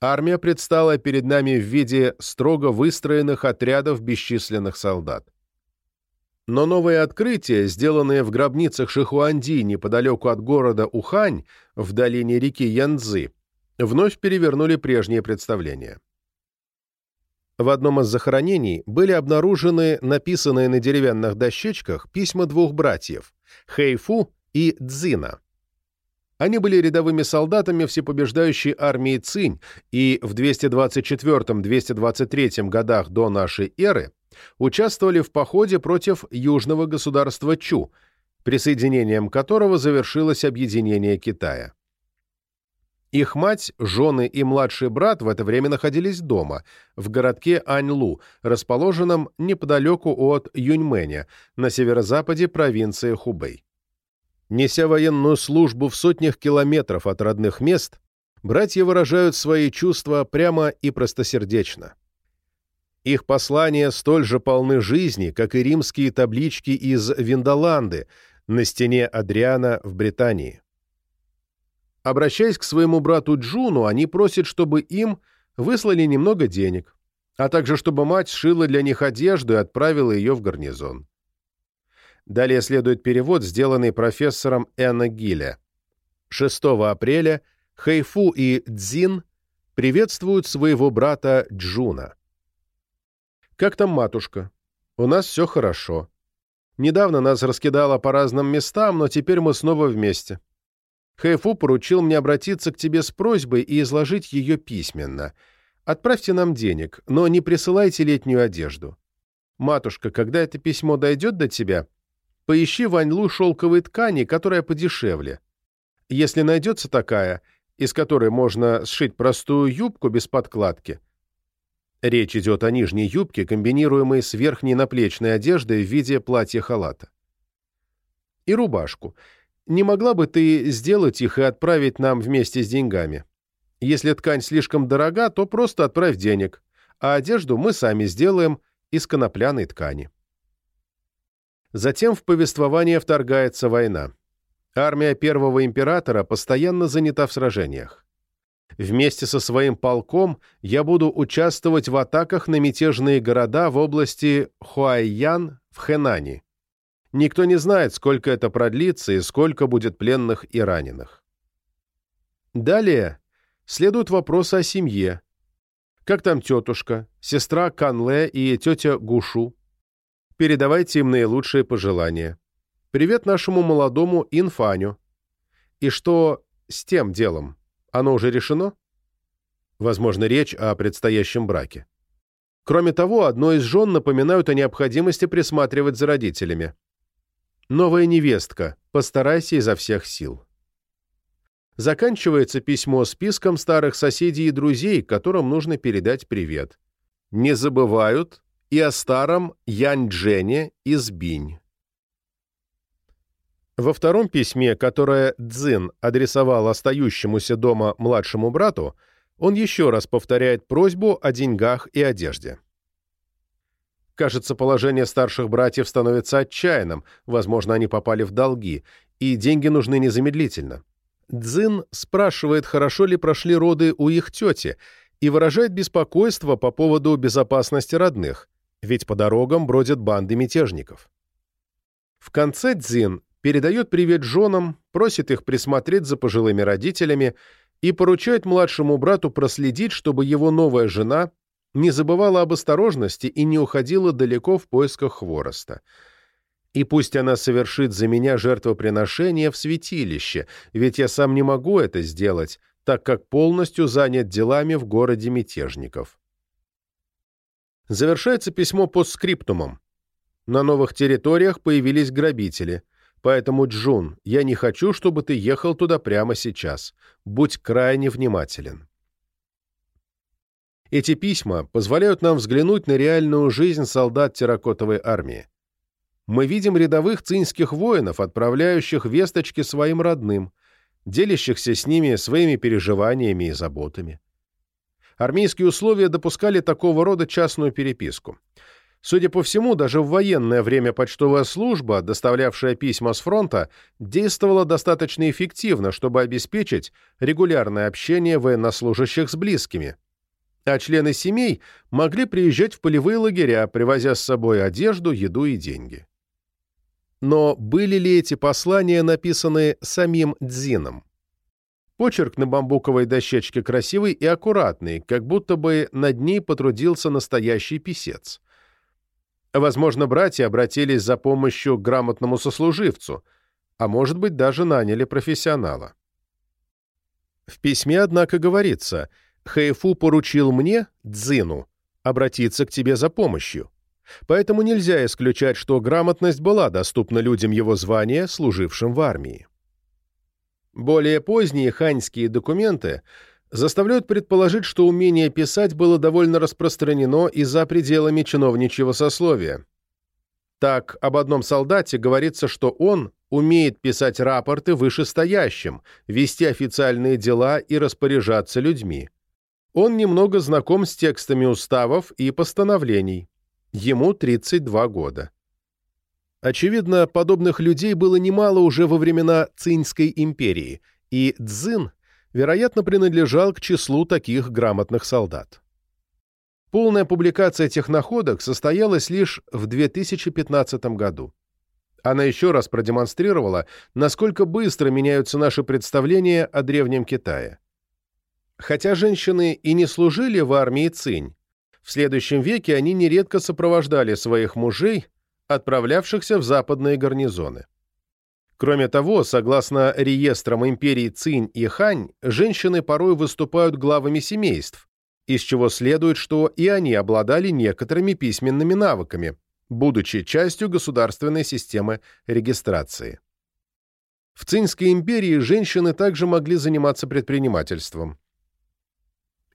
Армия предстала перед нами в виде строго выстроенных отрядов бесчисленных солдат. Но новые открытия, сделанные в гробницах Шихуанди неподалеку от города Ухань, в долине реки Янцзы, вновь перевернули прежние представления. В одном из захоронений были обнаружены написанные на деревянных дощечках письма двух братьев – Хэйфу и Цзина. Они были рядовыми солдатами всепобеждающей армии Цинь и в 224-223 годах до нашей эры участвовали в походе против южного государства Чу, присоединением которого завершилось объединение Китая. Их мать, жены и младший брат в это время находились дома, в городке Аньлу, расположенном неподалеку от Юньмэня, на северо-западе провинции Хубэй. Неся военную службу в сотнях километров от родных мест, братья выражают свои чувства прямо и простосердечно. Их послания столь же полны жизни, как и римские таблички из Виндоланды на стене Адриана в Британии. Обращаясь к своему брату Джуну, они просят, чтобы им выслали немного денег, а также чтобы мать сшила для них одежду и отправила ее в гарнизон. Далее следует перевод, сделанный профессором Энна Гилля. 6 апреля Хэйфу и Цзин приветствуют своего брата Джуна. «Как там матушка? У нас все хорошо. Недавно нас раскидало по разным местам, но теперь мы снова вместе. Хэйфу поручил мне обратиться к тебе с просьбой и изложить ее письменно. Отправьте нам денег, но не присылайте летнюю одежду. Матушка, когда это письмо дойдет до тебя, поищи в Аньлу шелковой ткани, которая подешевле. Если найдется такая, из которой можно сшить простую юбку без подкладки. Речь идет о нижней юбке, комбинируемой с верхней наплечной одеждой в виде платья-халата. И рубашку. Не могла бы ты сделать их и отправить нам вместе с деньгами? Если ткань слишком дорога, то просто отправь денег, а одежду мы сами сделаем из конопляной ткани. Затем в повествование вторгается война. Армия первого императора постоянно занята в сражениях. Вместе со своим полком я буду участвовать в атаках на мятежные города в области Хуайян в Хэнани. Никто не знает, сколько это продлится и сколько будет пленных и раненых. Далее следуют вопросы о семье. Как там тетушка, сестра Канле и тетя Гушу? Передавайте им наилучшие пожелания. Привет нашему молодому Инфаню. И что с тем делом? Оно уже решено? Возможно, речь о предстоящем браке. Кроме того, одной из жен напоминают о необходимости присматривать за родителями. Новая невестка, постарайся изо всех сил. Заканчивается письмо списком старых соседей и друзей, которым нужно передать привет. Не забывают и о старом Янь-Джене из Бинь. Во втором письме, которое Цзин адресовал остающемуся дома младшему брату, он еще раз повторяет просьбу о деньгах и одежде. Кажется, положение старших братьев становится отчаянным, возможно, они попали в долги, и деньги нужны незамедлительно. Цзин спрашивает, хорошо ли прошли роды у их тети, и выражает беспокойство по поводу безопасности родных, ведь по дорогам бродят банды мятежников. В конце Дзин передает привет женам, просит их присмотреть за пожилыми родителями и поручает младшему брату проследить, чтобы его новая жена не забывала об осторожности и не уходила далеко в поисках хвороста. И пусть она совершит за меня жертвоприношение в святилище, ведь я сам не могу это сделать, так как полностью занят делами в городе мятежников. Завершается письмо постскриптумом. На новых территориях появились грабители. Поэтому, Джун, я не хочу, чтобы ты ехал туда прямо сейчас. Будь крайне внимателен. Эти письма позволяют нам взглянуть на реальную жизнь солдат терракотовой армии. Мы видим рядовых цинских воинов, отправляющих весточки своим родным, делящихся с ними своими переживаниями и заботами. Армейские условия допускали такого рода частную переписку. Судя по всему, даже в военное время почтовая служба, доставлявшая письма с фронта, действовала достаточно эффективно, чтобы обеспечить регулярное общение военнослужащих с близкими. А члены семей могли приезжать в полевые лагеря, привозя с собой одежду, еду и деньги. Но были ли эти послания написаны самим Дзином? Почерк на бамбуковой дощечке красивый и аккуратный, как будто бы над ней потрудился настоящий писец. Возможно, братья обратились за помощью к грамотному сослуживцу, а может быть, даже наняли профессионала. В письме, однако, говорится «Хэйфу поручил мне, Дзину, обратиться к тебе за помощью». Поэтому нельзя исключать, что грамотность была доступна людям его звания, служившим в армии. Более поздние ханьские документы заставляют предположить, что умение писать было довольно распространено и за пределами чиновничьего сословия. Так, об одном солдате говорится, что он умеет писать рапорты вышестоящим, вести официальные дела и распоряжаться людьми. Он немного знаком с текстами уставов и постановлений. Ему 32 года. Очевидно, подобных людей было немало уже во времена Цинской империи, и Цзин, вероятно, принадлежал к числу таких грамотных солдат. Полная публикация этих находок состоялась лишь в 2015 году. Она еще раз продемонстрировала, насколько быстро меняются наши представления о Древнем Китае. Хотя женщины и не служили в армии Цинь, в следующем веке они нередко сопровождали своих мужей отправлявшихся в западные гарнизоны. Кроме того, согласно реестрам империи Цинь и Хань, женщины порой выступают главами семейств, из чего следует, что и они обладали некоторыми письменными навыками, будучи частью государственной системы регистрации. В Цинской империи женщины также могли заниматься предпринимательством.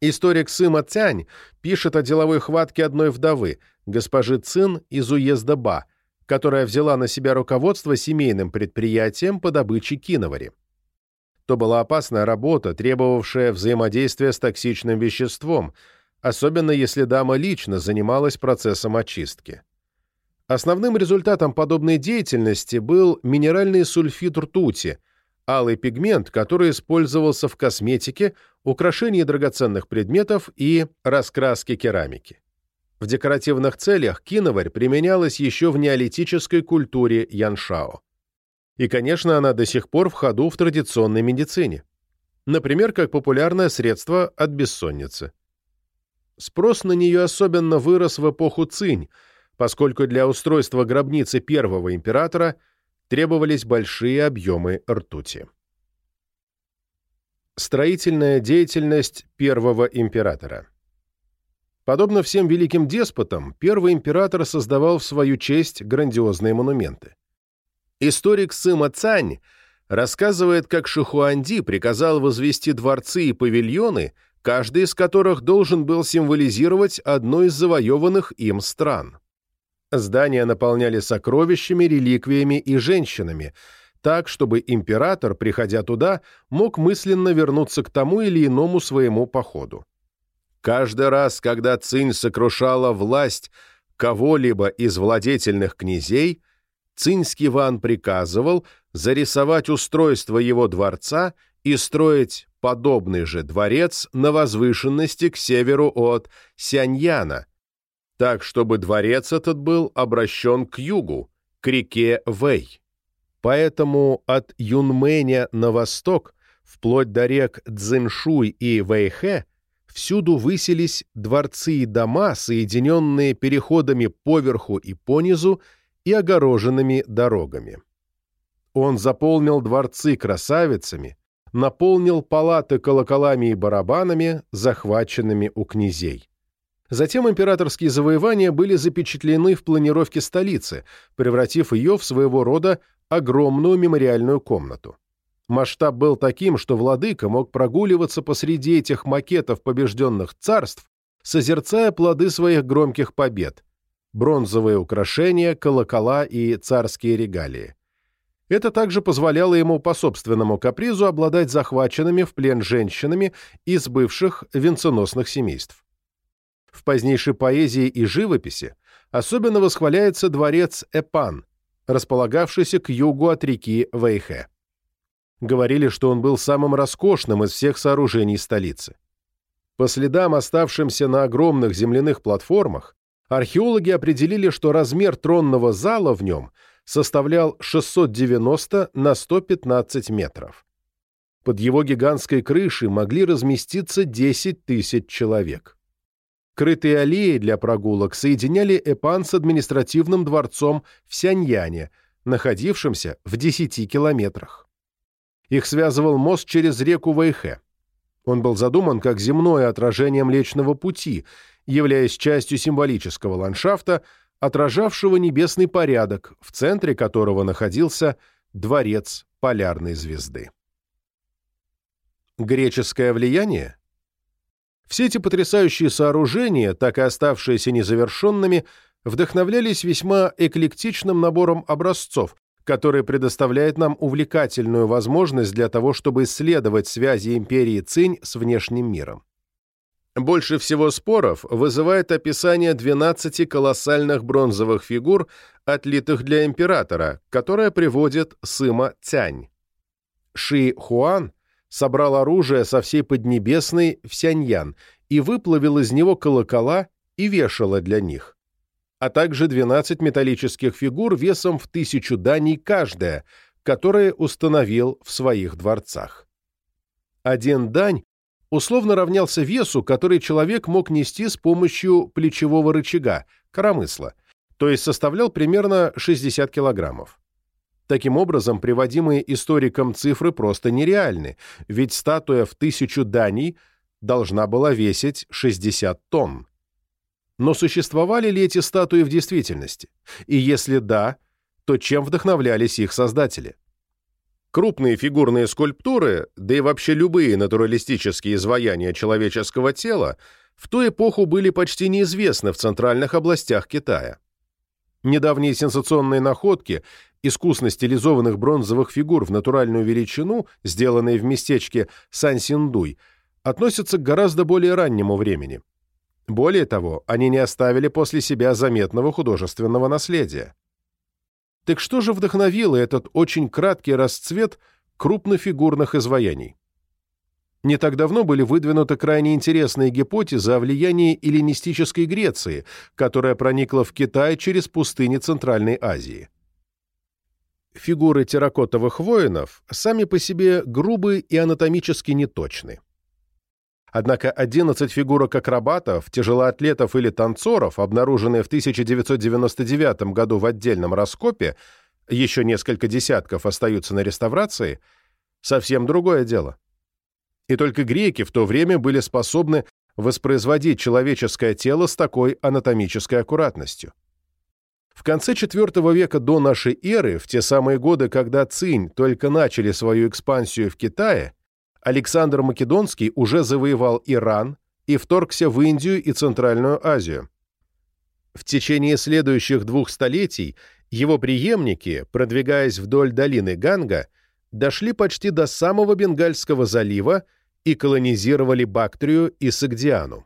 Историк Сыма Цянь пишет о деловой хватке одной вдовы, госпожи Цин из уезда Ба, которая взяла на себя руководство семейным предприятием по добыче киновари. То была опасная работа, требовавшая взаимодействия с токсичным веществом, особенно если дама лично занималась процессом очистки. Основным результатом подобной деятельности был минеральный сульфид ртути, алый пигмент, который использовался в косметике, украшении драгоценных предметов и раскраске керамики. В декоративных целях киноварь применялась еще в неолитической культуре Яншао. И, конечно, она до сих пор в ходу в традиционной медицине. Например, как популярное средство от бессонницы. Спрос на нее особенно вырос в эпоху Цинь, поскольку для устройства гробницы первого императора требовались большие объемы ртути. Строительная деятельность первого императора Подобно всем великим деспотам, первый император создавал в свою честь грандиозные монументы. Историк Сыма Цань рассказывает, как Шихуанди приказал возвести дворцы и павильоны, каждый из которых должен был символизировать одну из завоеванных им стран. Здания наполняли сокровищами, реликвиями и женщинами, так, чтобы император, приходя туда, мог мысленно вернуться к тому или иному своему походу. Каждый раз, когда Цинь сокрушала власть кого-либо из владетельных князей, Цинский Ван приказывал зарисовать устройство его дворца и строить подобный же дворец на возвышенности к северу от Сяньяна, так, чтобы дворец этот был обращен к югу, к реке Вэй. Поэтому от Юнмэня на восток вплоть до рек Цзиншуй и Вэйхэ, всюду высились дворцы и дома, соединенные переходами поверху и понизу и огороженными дорогами. Он заполнил дворцы красавицами, наполнил палаты колоколами и барабанами, захваченными у князей. Затем императорские завоевания были запечатлены в планировке столицы, превратив ее в своего рода огромную мемориальную комнату. Масштаб был таким, что владыка мог прогуливаться посреди этих макетов побежденных царств, созерцая плоды своих громких побед – бронзовые украшения, колокола и царские регалии. Это также позволяло ему по собственному капризу обладать захваченными в плен женщинами из бывших венценосных семейств. В позднейшей поэзии и живописи особенно восхваляется дворец Эпан, располагавшийся к югу от реки Вэйхэ. Говорили, что он был самым роскошным из всех сооружений столицы. По следам, оставшимся на огромных земляных платформах, археологи определили, что размер тронного зала в нем – составлял 690 на 115 метров. Под его гигантской крышей могли разместиться 10 тысяч человек. Крытые аллеи для прогулок соединяли Эпан с административным дворцом в Сяньяне, находившимся в 10 километрах. Их связывал мост через реку Вэйхэ. Он был задуман как земное отражение Млечного Пути, являясь частью символического ландшафта, отражавшего небесный порядок, в центре которого находился дворец полярной звезды. Греческое влияние? Все эти потрясающие сооружения, так и оставшиеся незавершенными, вдохновлялись весьма эклектичным набором образцов, который предоставляет нам увлекательную возможность для того, чтобы исследовать связи империи Цинь с внешним миром. Больше всего споров вызывает описание 12 колоссальных бронзовых фигур, отлитых для императора, которое приводит Сыма Цянь. Ши Хуан собрал оружие со всей Поднебесной в Сяньян и выплавил из него колокола и вешало для них, а также 12 металлических фигур весом в тысячу даней каждая, которые установил в своих дворцах. Один дань условно равнялся весу, который человек мог нести с помощью плечевого рычага, коромысла, то есть составлял примерно 60 килограммов. Таким образом, приводимые историком цифры просто нереальны, ведь статуя в тысячу даней должна была весить 60 тонн. Но существовали ли эти статуи в действительности? И если да, то чем вдохновлялись их создатели? Крупные фигурные скульптуры, да и вообще любые натуралистические изваяния человеческого тела в ту эпоху были почти неизвестны в центральных областях Китая. Недавние сенсационные находки искусно стилизованных бронзовых фигур в натуральную величину, сделанные в местечке Сан-Синдуй, относятся к гораздо более раннему времени. Более того, они не оставили после себя заметного художественного наследия. Так что же вдохновило этот очень краткий расцвет крупнофигурных изваяний? Не так давно были выдвинуты крайне интересные гипотезы о влиянии эллинистической Греции, которая проникла в Китай через пустыни Центральной Азии. Фигуры терракотовых воинов сами по себе грубы и анатомически неточны. Однако 11 фигурок акробатов, тяжелоатлетов или танцоров, обнаруженные в 1999 году в отдельном раскопе, еще несколько десятков остаются на реставрации, совсем другое дело. И только греки в то время были способны воспроизводить человеческое тело с такой анатомической аккуратностью. В конце IV века до нашей эры, в те самые годы, когда Цинь только начали свою экспансию в Китае, Александр Македонский уже завоевал Иран и вторгся в Индию и Центральную Азию. В течение следующих двух столетий его преемники, продвигаясь вдоль долины Ганга, дошли почти до самого Бенгальского залива и колонизировали Бактрию и Сагдиану.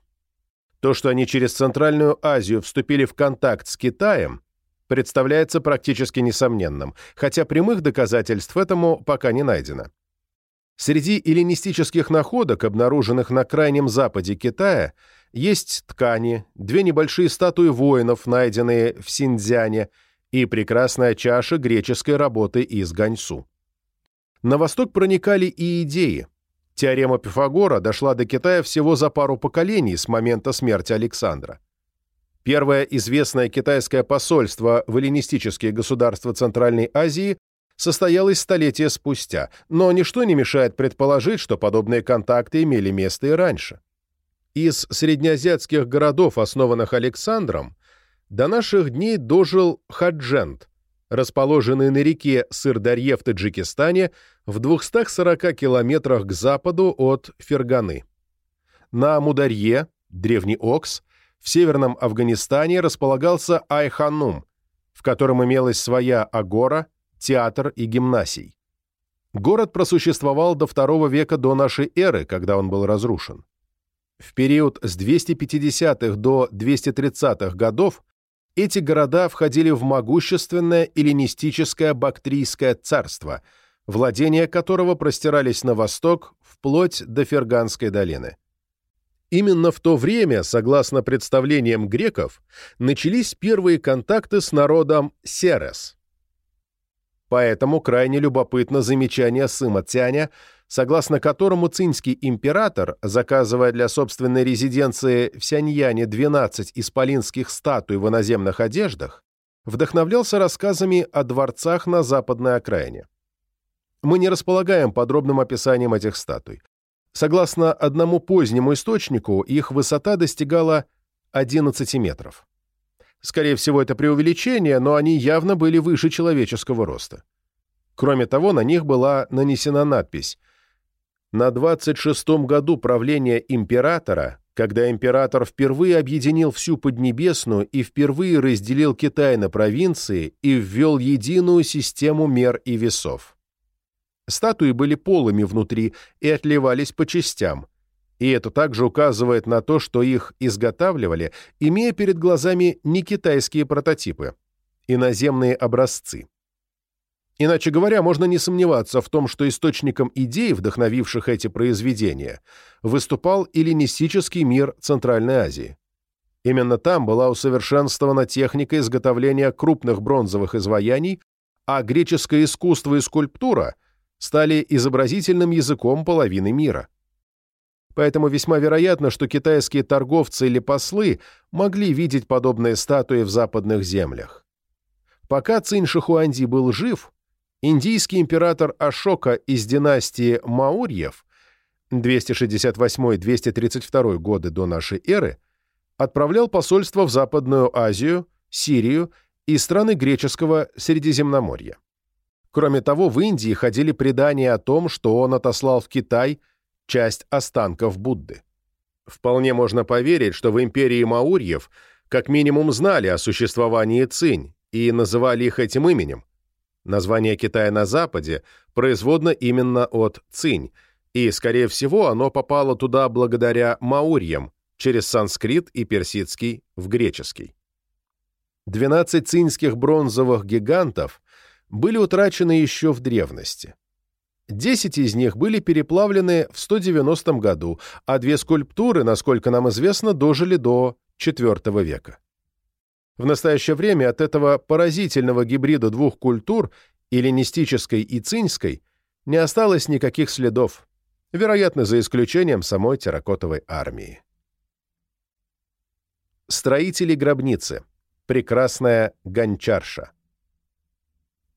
То, что они через Центральную Азию вступили в контакт с Китаем, представляется практически несомненным, хотя прямых доказательств этому пока не найдено. Среди эллинистических находок, обнаруженных на крайнем западе Китая, есть ткани, две небольшие статуи воинов, найденные в Синьцзяне, и прекрасная чаша греческой работы из Ганьсу. На восток проникали и идеи. Теорема Пифагора дошла до Китая всего за пару поколений с момента смерти Александра. Первое известное китайское посольство в эллинистические государства Центральной Азии состоялось столетия спустя, но ничто не мешает предположить, что подобные контакты имели место и раньше. Из среднеазиатских городов, основанных Александром, до наших дней дожил Хаджент, расположенный на реке Сырдарье в Таджикистане в 240 километрах к западу от Ферганы. На Мударье, древний Окс, в северном Афганистане располагался Айханум, в котором имелась своя агора, театр и гимнасий. Город просуществовал до II века до нашей эры, когда он был разрушен. В период с 250-х до 230-х годов эти города входили в могущественное эллинистическое Бактрийское царство, владения которого простирались на восток вплоть до Ферганской долины. Именно в то время, согласно представлениям греков, начались первые контакты с народом Серес. Поэтому крайне любопытно замечание Сыма Тяня, согласно которому цинский император, заказывая для собственной резиденции в Сяньяне 12 исполинских статуй в иноземных одеждах, вдохновлялся рассказами о дворцах на западной окраине. Мы не располагаем подробным описанием этих статуй. Согласно одному позднему источнику, их высота достигала 11 метров. Скорее всего, это преувеличение, но они явно были выше человеческого роста. Кроме того, на них была нанесена надпись «На 26-м году правления императора, когда император впервые объединил всю Поднебесную и впервые разделил Китай на провинции и ввел единую систему мер и весов». Статуи были полыми внутри и отливались по частям – и это также указывает на то, что их изготавливали, имея перед глазами не китайские прототипы, иноземные образцы. Иначе говоря, можно не сомневаться в том, что источником идей, вдохновивших эти произведения, выступал эллинистический мир Центральной Азии. Именно там была усовершенствована техника изготовления крупных бронзовых изваяний, а греческое искусство и скульптура стали изобразительным языком половины мира поэтому весьма вероятно, что китайские торговцы или послы могли видеть подобные статуи в западных землях. Пока Цинь Шихуанди был жив, индийский император Ашока из династии Маурьев 268-232 годы до нашей эры отправлял посольство в Западную Азию, Сирию и страны греческого Средиземноморья. Кроме того, в Индии ходили предания о том, что он отослал в Китай часть останков Будды. Вполне можно поверить, что в империи Маурьев как минимум знали о существовании цинь и называли их этим именем. Название Китая на Западе производно именно от цинь, и, скорее всего, оно попало туда благодаря маурьям, через санскрит и персидский в греческий. 12 цинских бронзовых гигантов были утрачены еще в древности. Десять из них были переплавлены в 190 году, а две скульптуры, насколько нам известно, дожили до IV века. В настоящее время от этого поразительного гибрида двух культур, эллинистической и цинской, не осталось никаких следов, вероятно, за исключением самой терракотовой армии. Строители гробницы. Прекрасная гончарша.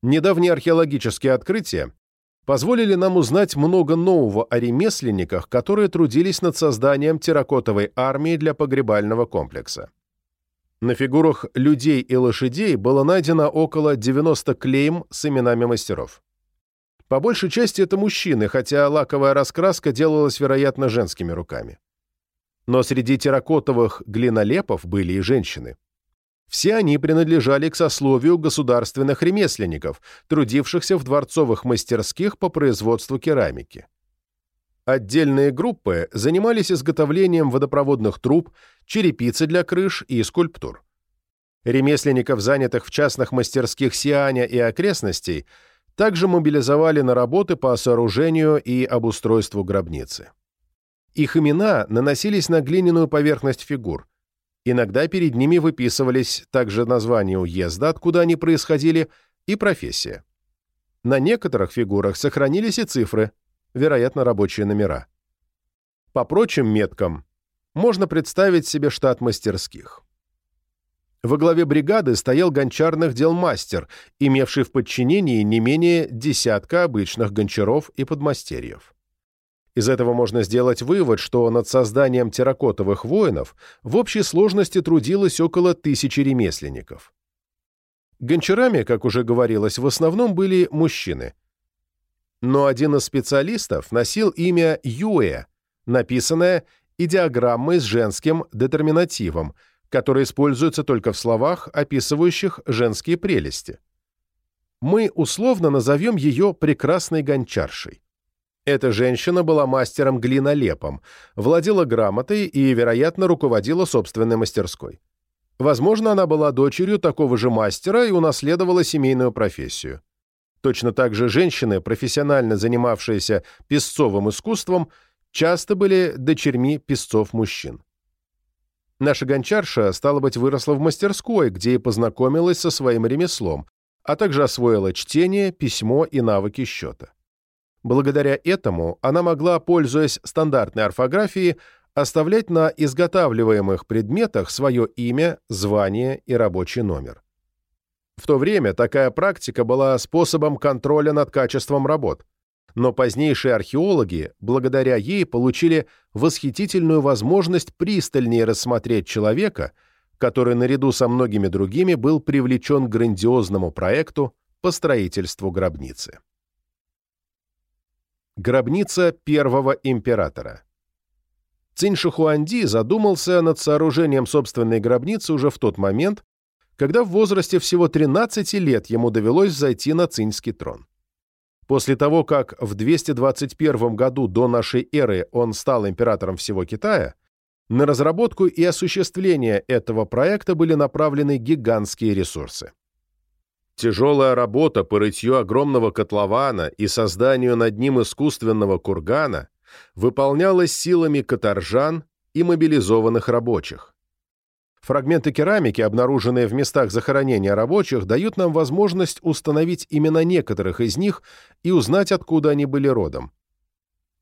Недавние археологические открытия позволили нам узнать много нового о ремесленниках, которые трудились над созданием терракотовой армии для погребального комплекса. На фигурах людей и лошадей было найдено около 90 клейм с именами мастеров. По большей части это мужчины, хотя лаковая раскраска делалась, вероятно, женскими руками. Но среди терракотовых глинолепов были и женщины. Все они принадлежали к сословию государственных ремесленников, трудившихся в дворцовых мастерских по производству керамики. Отдельные группы занимались изготовлением водопроводных труб, черепицы для крыш и скульптур. Ремесленников, занятых в частных мастерских Сианя и окрестностей, также мобилизовали на работы по сооружению и обустройству гробницы. Их имена наносились на глиняную поверхность фигур – Иногда перед ними выписывались также название уезда, откуда они происходили, и профессия. На некоторых фигурах сохранились и цифры, вероятно, рабочие номера. По прочим меткам можно представить себе штат мастерских. Во главе бригады стоял гончарных дел мастер, имевший в подчинении не менее десятка обычных гончаров и подмастерьев. Из этого можно сделать вывод, что над созданием терракотовых воинов в общей сложности трудилось около тысячи ремесленников. Гончарами, как уже говорилось, в основном были мужчины. Но один из специалистов носил имя Юэ, написанное идеограммой с женским детерминативом, который используется только в словах, описывающих женские прелести. Мы условно назовем ее «прекрасной гончаршей». Эта женщина была мастером глинолепом, владела грамотой и, вероятно, руководила собственной мастерской. Возможно, она была дочерью такого же мастера и унаследовала семейную профессию. Точно так же женщины, профессионально занимавшиеся песцовым искусством, часто были дочерьми песцов-мужчин. Наша гончарша, стало быть, выросла в мастерской, где и познакомилась со своим ремеслом, а также освоила чтение, письмо и навыки счета. Благодаря этому она могла, пользуясь стандартной орфографией, оставлять на изготавливаемых предметах свое имя, звание и рабочий номер. В то время такая практика была способом контроля над качеством работ, но позднейшие археологи, благодаря ей, получили восхитительную возможность пристальнее рассмотреть человека, который наряду со многими другими был привлечен к грандиозному проекту по строительству гробницы. Гробница первого императора Цинь Шихуанди задумался над сооружением собственной гробницы уже в тот момент, когда в возрасте всего 13 лет ему довелось зайти на цинский трон. После того, как в 221 году до нашей эры он стал императором всего Китая, на разработку и осуществление этого проекта были направлены гигантские ресурсы. Тяжелая работа по рытью огромного котлована и созданию над ним искусственного кургана выполнялась силами каторжан и мобилизованных рабочих. Фрагменты керамики, обнаруженные в местах захоронения рабочих, дают нам возможность установить имена некоторых из них и узнать, откуда они были родом.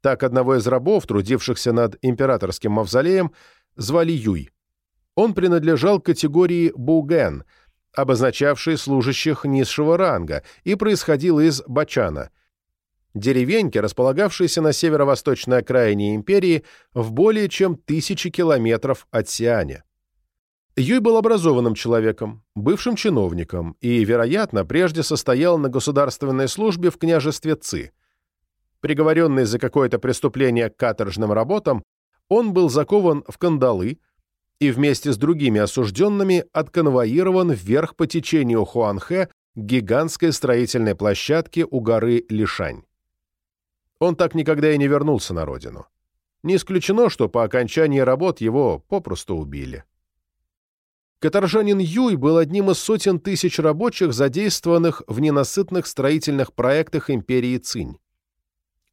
Так одного из рабов, трудившихся над императорским мавзолеем, звали Юй. Он принадлежал к категории Буген, обозначавшей служащих низшего ранга, и происходил из Бачана – деревеньки, располагавшейся на северо-восточной окраине империи в более чем тысячи километров от Сиане. Юй был образованным человеком, бывшим чиновником и, вероятно, прежде состоял на государственной службе в княжестве Ци. Приговоренный за какое-то преступление к каторжным работам, он был закован в кандалы и вместе с другими осужденными отконвоирован вверх по течению Хуанхэ к гигантской строительной площадке у горы Лишань. Он так никогда и не вернулся на родину. Не исключено, что по окончании работ его попросту убили. Каторжанин Юй был одним из сотен тысяч рабочих, задействованных в ненасытных строительных проектах империи Цинь.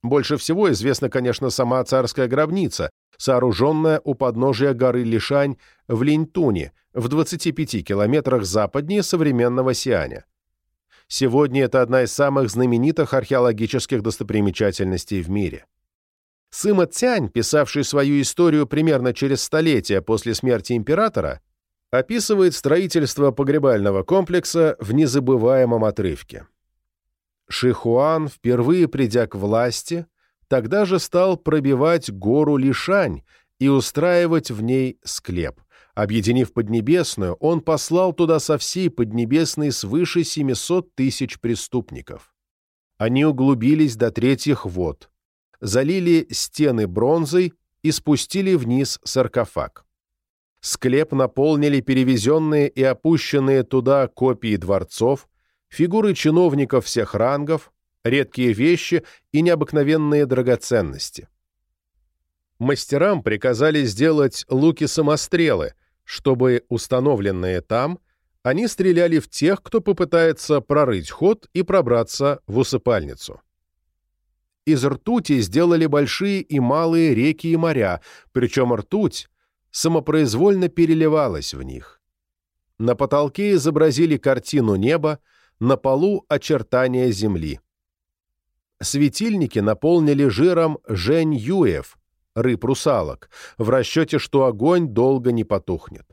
Больше всего известна, конечно, сама царская гробница, сооруженная у подножия горы Лишань в Линьтуне, в 25 километрах западнее современного Сианя. Сегодня это одна из самых знаменитых археологических достопримечательностей в мире. Сыма Цянь, писавший свою историю примерно через столетие после смерти императора, описывает строительство погребального комплекса в незабываемом отрывке. Шихуан, впервые придя к власти, тогда же стал пробивать гору Лишань и устраивать в ней склеп. Объединив Поднебесную, он послал туда со всей Поднебесной свыше 700 тысяч преступников. Они углубились до третьих вод, залили стены бронзой и спустили вниз саркофаг. Склеп наполнили перевезенные и опущенные туда копии дворцов, фигуры чиновников всех рангов, редкие вещи и необыкновенные драгоценности. Мастерам приказали сделать луки-самострелы — чтобы, установленные там, они стреляли в тех, кто попытается прорыть ход и пробраться в усыпальницу. Из ртути сделали большие и малые реки и моря, причем ртуть самопроизвольно переливалась в них. На потолке изобразили картину неба, на полу — очертания земли. Светильники наполнили жиром жень-юев, рыб-русалок, в расчете, что огонь долго не потухнет.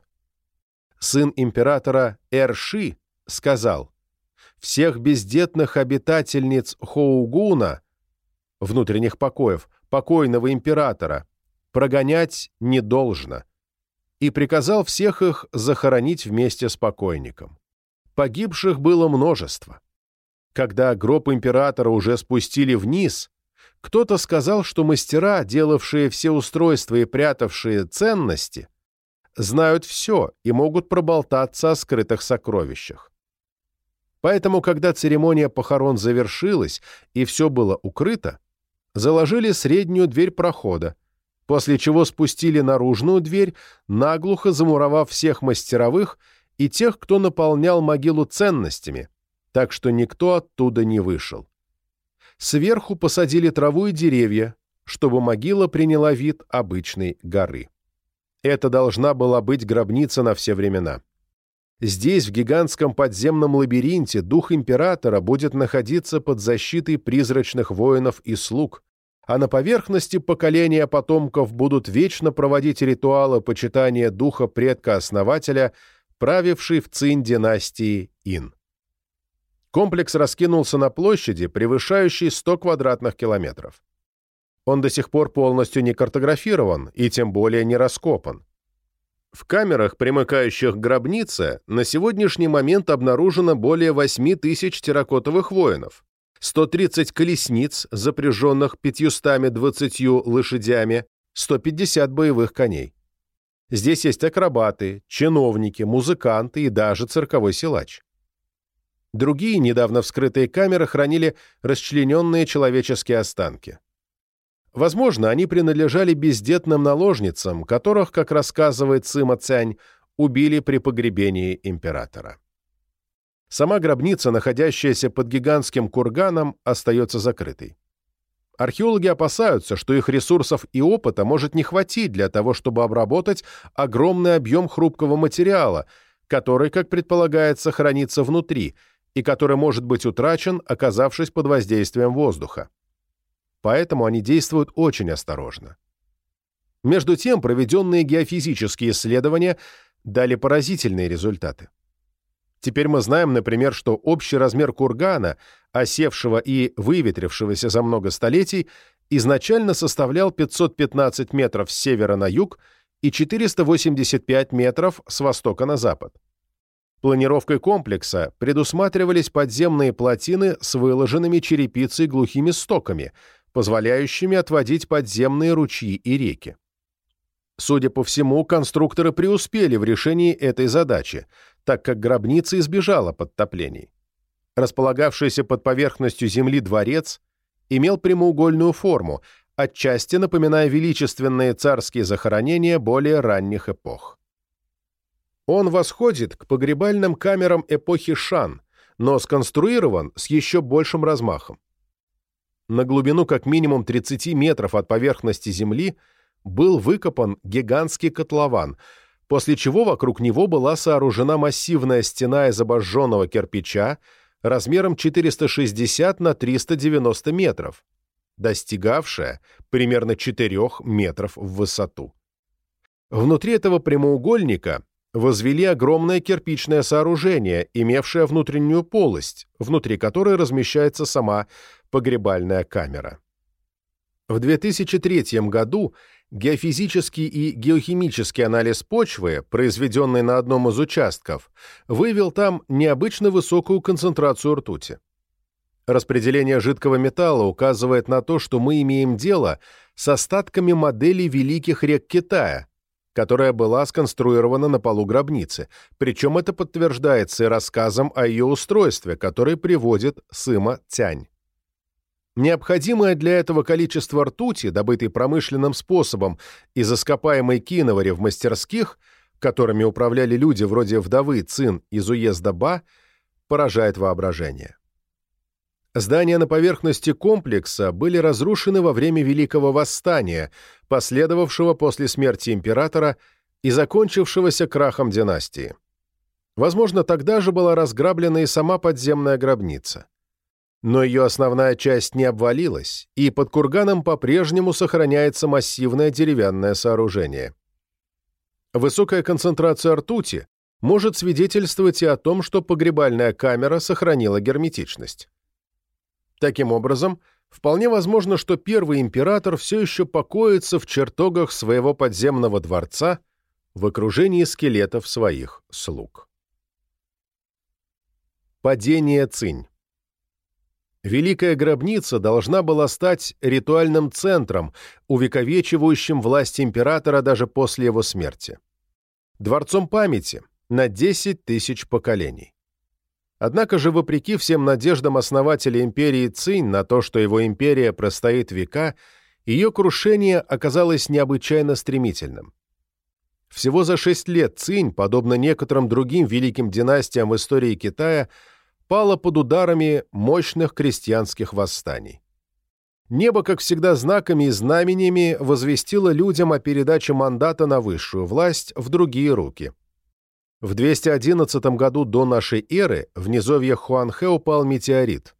Сын императора Эрши сказал, «Всех бездетных обитательниц Хоугуна, внутренних покоев, покойного императора, прогонять не должно» и приказал всех их захоронить вместе с покойником. Погибших было множество. Когда гроб императора уже спустили вниз, кто-то сказал, что мастера, делавшие все устройства и прятавшие ценности, знают все и могут проболтаться о скрытых сокровищах. Поэтому, когда церемония похорон завершилась и все было укрыто, заложили среднюю дверь прохода, после чего спустили наружную дверь, наглухо замуровав всех мастеровых и тех, кто наполнял могилу ценностями, так что никто оттуда не вышел. Сверху посадили траву и деревья, чтобы могила приняла вид обычной горы. Это должна была быть гробница на все времена. Здесь, в гигантском подземном лабиринте, дух императора будет находиться под защитой призрачных воинов и слуг, а на поверхности поколения потомков будут вечно проводить ритуалы почитания духа предка-основателя, правившей в Цин династии Ин. Комплекс раскинулся на площади, превышающей 100 квадратных километров. Он до сих пор полностью не картографирован и тем более не раскопан. В камерах, примыкающих к гробнице, на сегодняшний момент обнаружено более 8 тысяч терракотовых воинов, 130 колесниц, запряженных 520 лошадями, 150 боевых коней. Здесь есть акробаты, чиновники, музыканты и даже цирковой силач. Другие, недавно вскрытые камеры, хранили расчлененные человеческие останки. Возможно, они принадлежали бездетным наложницам, которых, как рассказывает Сыма Цянь, убили при погребении императора. Сама гробница, находящаяся под гигантским курганом, остается закрытой. Археологи опасаются, что их ресурсов и опыта может не хватить для того, чтобы обработать огромный объем хрупкого материала, который, как предполагается, хранится внутри – и который может быть утрачен, оказавшись под воздействием воздуха. Поэтому они действуют очень осторожно. Между тем, проведенные геофизические исследования дали поразительные результаты. Теперь мы знаем, например, что общий размер кургана, осевшего и выветрившегося за много столетий, изначально составлял 515 метров с севера на юг и 485 метров с востока на запад. Планировкой комплекса предусматривались подземные плотины с выложенными черепицей глухими стоками, позволяющими отводить подземные ручьи и реки. Судя по всему, конструкторы преуспели в решении этой задачи, так как гробница избежала подтоплений. Располагавшийся под поверхностью земли дворец имел прямоугольную форму, отчасти напоминая величественные царские захоронения более ранних эпох. Он восходит к погребальным камерам эпохи Шан, но сконструирован с еще большим размахом. На глубину как минимум 30 метров от поверхности Земли был выкопан гигантский котлован, после чего вокруг него была сооружена массивная стена из обожженного кирпича размером 460 на 390 метров, достигавшая примерно 4 метров в высоту. Внутри этого прямоугольника возвели огромное кирпичное сооружение, имевшее внутреннюю полость, внутри которой размещается сама погребальная камера. В 2003 году геофизический и геохимический анализ почвы, произведенный на одном из участков, выявил там необычно высокую концентрацию ртути. Распределение жидкого металла указывает на то, что мы имеем дело с остатками моделей великих рек Китая, которая была сконструирована на полу гробницы, причем это подтверждается и рассказом о ее устройстве, который приводит Сыма Тянь. Необходимое для этого количество ртути, добытой промышленным способом из ископаемой киновари в мастерских, которыми управляли люди вроде вдовы Цин из уезда Ба, поражает воображение. Здания на поверхности комплекса были разрушены во время Великого Восстания, последовавшего после смерти императора и закончившегося крахом династии. Возможно, тогда же была разграблена и сама подземная гробница. Но ее основная часть не обвалилась, и под курганом по-прежнему сохраняется массивное деревянное сооружение. Высокая концентрация ртути может свидетельствовать и о том, что погребальная камера сохранила герметичность. Таким образом, вполне возможно, что первый император все еще покоится в чертогах своего подземного дворца в окружении скелетов своих слуг. Падение Цинь Великая гробница должна была стать ритуальным центром, увековечивающим власть императора даже после его смерти. Дворцом памяти на 10 тысяч поколений. Однако же, вопреки всем надеждам основателя империи Цинь на то, что его империя простоит века, ее крушение оказалось необычайно стремительным. Всего за шесть лет Цинь, подобно некоторым другим великим династиям в истории Китая, пала под ударами мощных крестьянских восстаний. Небо, как всегда, знаками и знамениями возвестило людям о передаче мандата на высшую власть в другие руки – в 211 году до нашей эры в низовье Хуанхэ упал метеорит.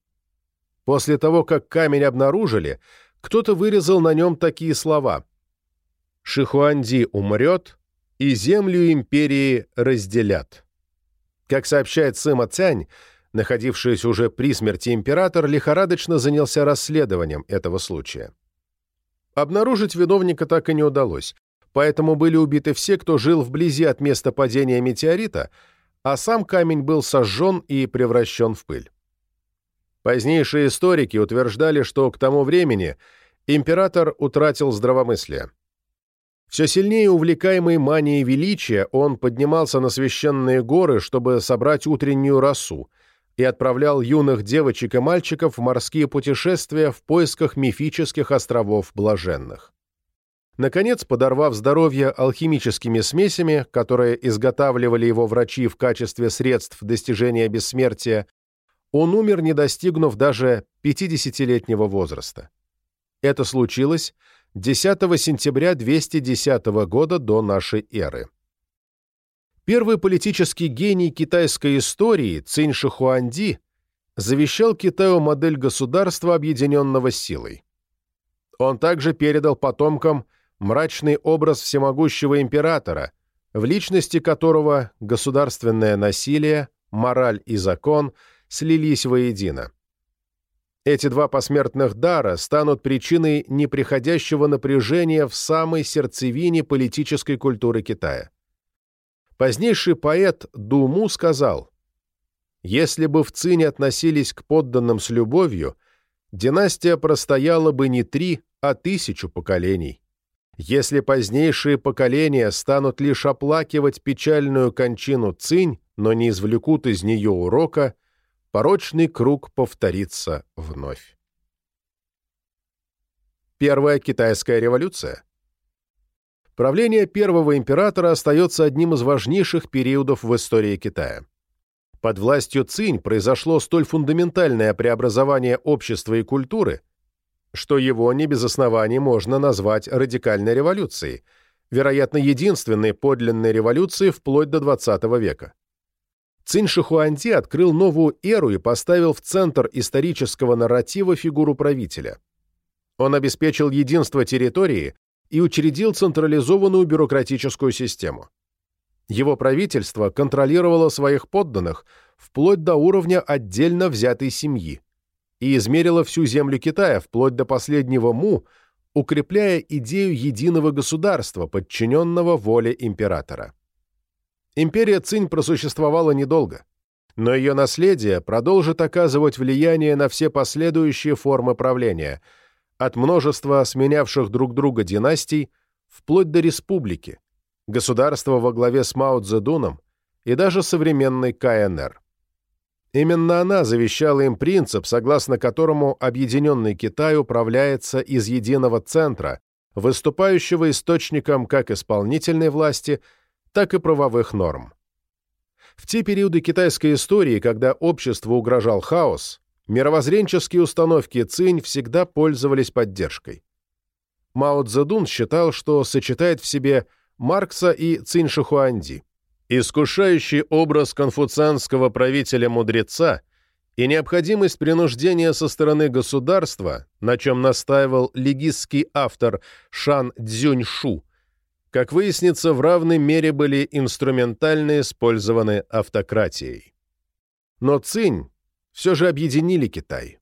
После того, как камень обнаружили, кто-то вырезал на нем такие слова «Шихуанди умрет, и землю империи разделят». Как сообщает Сыма Цянь, находившийся уже при смерти император, лихорадочно занялся расследованием этого случая. Обнаружить виновника так и не удалось, поэтому были убиты все, кто жил вблизи от места падения метеорита, а сам камень был сожжен и превращен в пыль. Позднейшие историки утверждали, что к тому времени император утратил здравомыслие. Все сильнее увлекаемый манией величия, он поднимался на священные горы, чтобы собрать утреннюю росу, и отправлял юных девочек и мальчиков в морские путешествия в поисках мифических островов блаженных. Наконец, подорвав здоровье алхимическими смесями, которые изготавливали его врачи в качестве средств достижения бессмертия, он умер, не достигнув даже 50-летнего возраста. Это случилось 10 сентября 210 года до нашей эры. Первый политический гений китайской истории Цинь Шихуанди завещал Китаю модель государства, объединенного силой. Он также передал потомкам мрачный образ всемогущего императора, в личности которого государственное насилие, мораль и закон слились воедино. Эти два посмертных дара станут причиной неприходящего напряжения в самой сердцевине политической культуры Китая. Позднейший поэт Думу сказал, «Если бы в Цине относились к подданным с любовью, династия простояла бы не три, а тысячу поколений. Если позднейшие поколения станут лишь оплакивать печальную кончину Цинь, но не извлекут из нее урока, порочный круг повторится вновь. Первая китайская революция Правление первого императора остается одним из важнейших периодов в истории Китая. Под властью Цинь произошло столь фундаментальное преобразование общества и культуры – что его не без оснований можно назвать радикальной революцией, вероятно, единственной подлинной революцией вплоть до XX века. Цинь Шихуанди открыл новую эру и поставил в центр исторического нарратива фигуру правителя. Он обеспечил единство территории и учредил централизованную бюрократическую систему. Его правительство контролировало своих подданных вплоть до уровня отдельно взятой семьи и измерила всю землю Китая, вплоть до последнего Му, укрепляя идею единого государства, подчиненного воле императора. Империя Цинь просуществовала недолго, но ее наследие продолжит оказывать влияние на все последующие формы правления, от множества сменявших друг друга династий вплоть до республики, государства во главе с Мао Цзэдуном и даже современной КНР. Именно она завещала им принцип, согласно которому объединенный Китай управляется из единого центра, выступающего источником как исполнительной власти, так и правовых норм. В те периоды китайской истории, когда обществу угрожал хаос, мировоззренческие установки Цинь всегда пользовались поддержкой. Мао Цзэдун считал, что сочетает в себе Маркса и Цинь Шихуанди. Искушающий образ конфуцианского правителя-мудреца и необходимость принуждения со стороны государства, на чем настаивал легистский автор Шан Цзюньшу, как выяснится, в равной мере были инструментально использованы автократией. Но Цинь все же объединили Китай.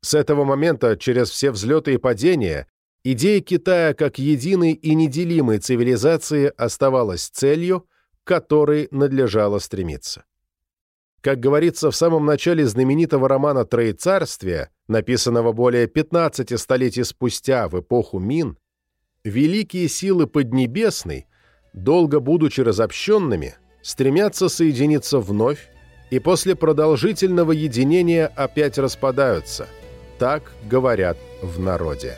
С этого момента, через все взлеты и падения, идея Китая как единой и неделимой цивилизации оставалась целью, к которой надлежало стремиться. Как говорится в самом начале знаменитого романа «Троецарствие», написанного более 15 столетий спустя в эпоху Мин, великие силы Поднебесной, долго будучи разобщенными, стремятся соединиться вновь и после продолжительного единения опять распадаются. Так говорят в народе.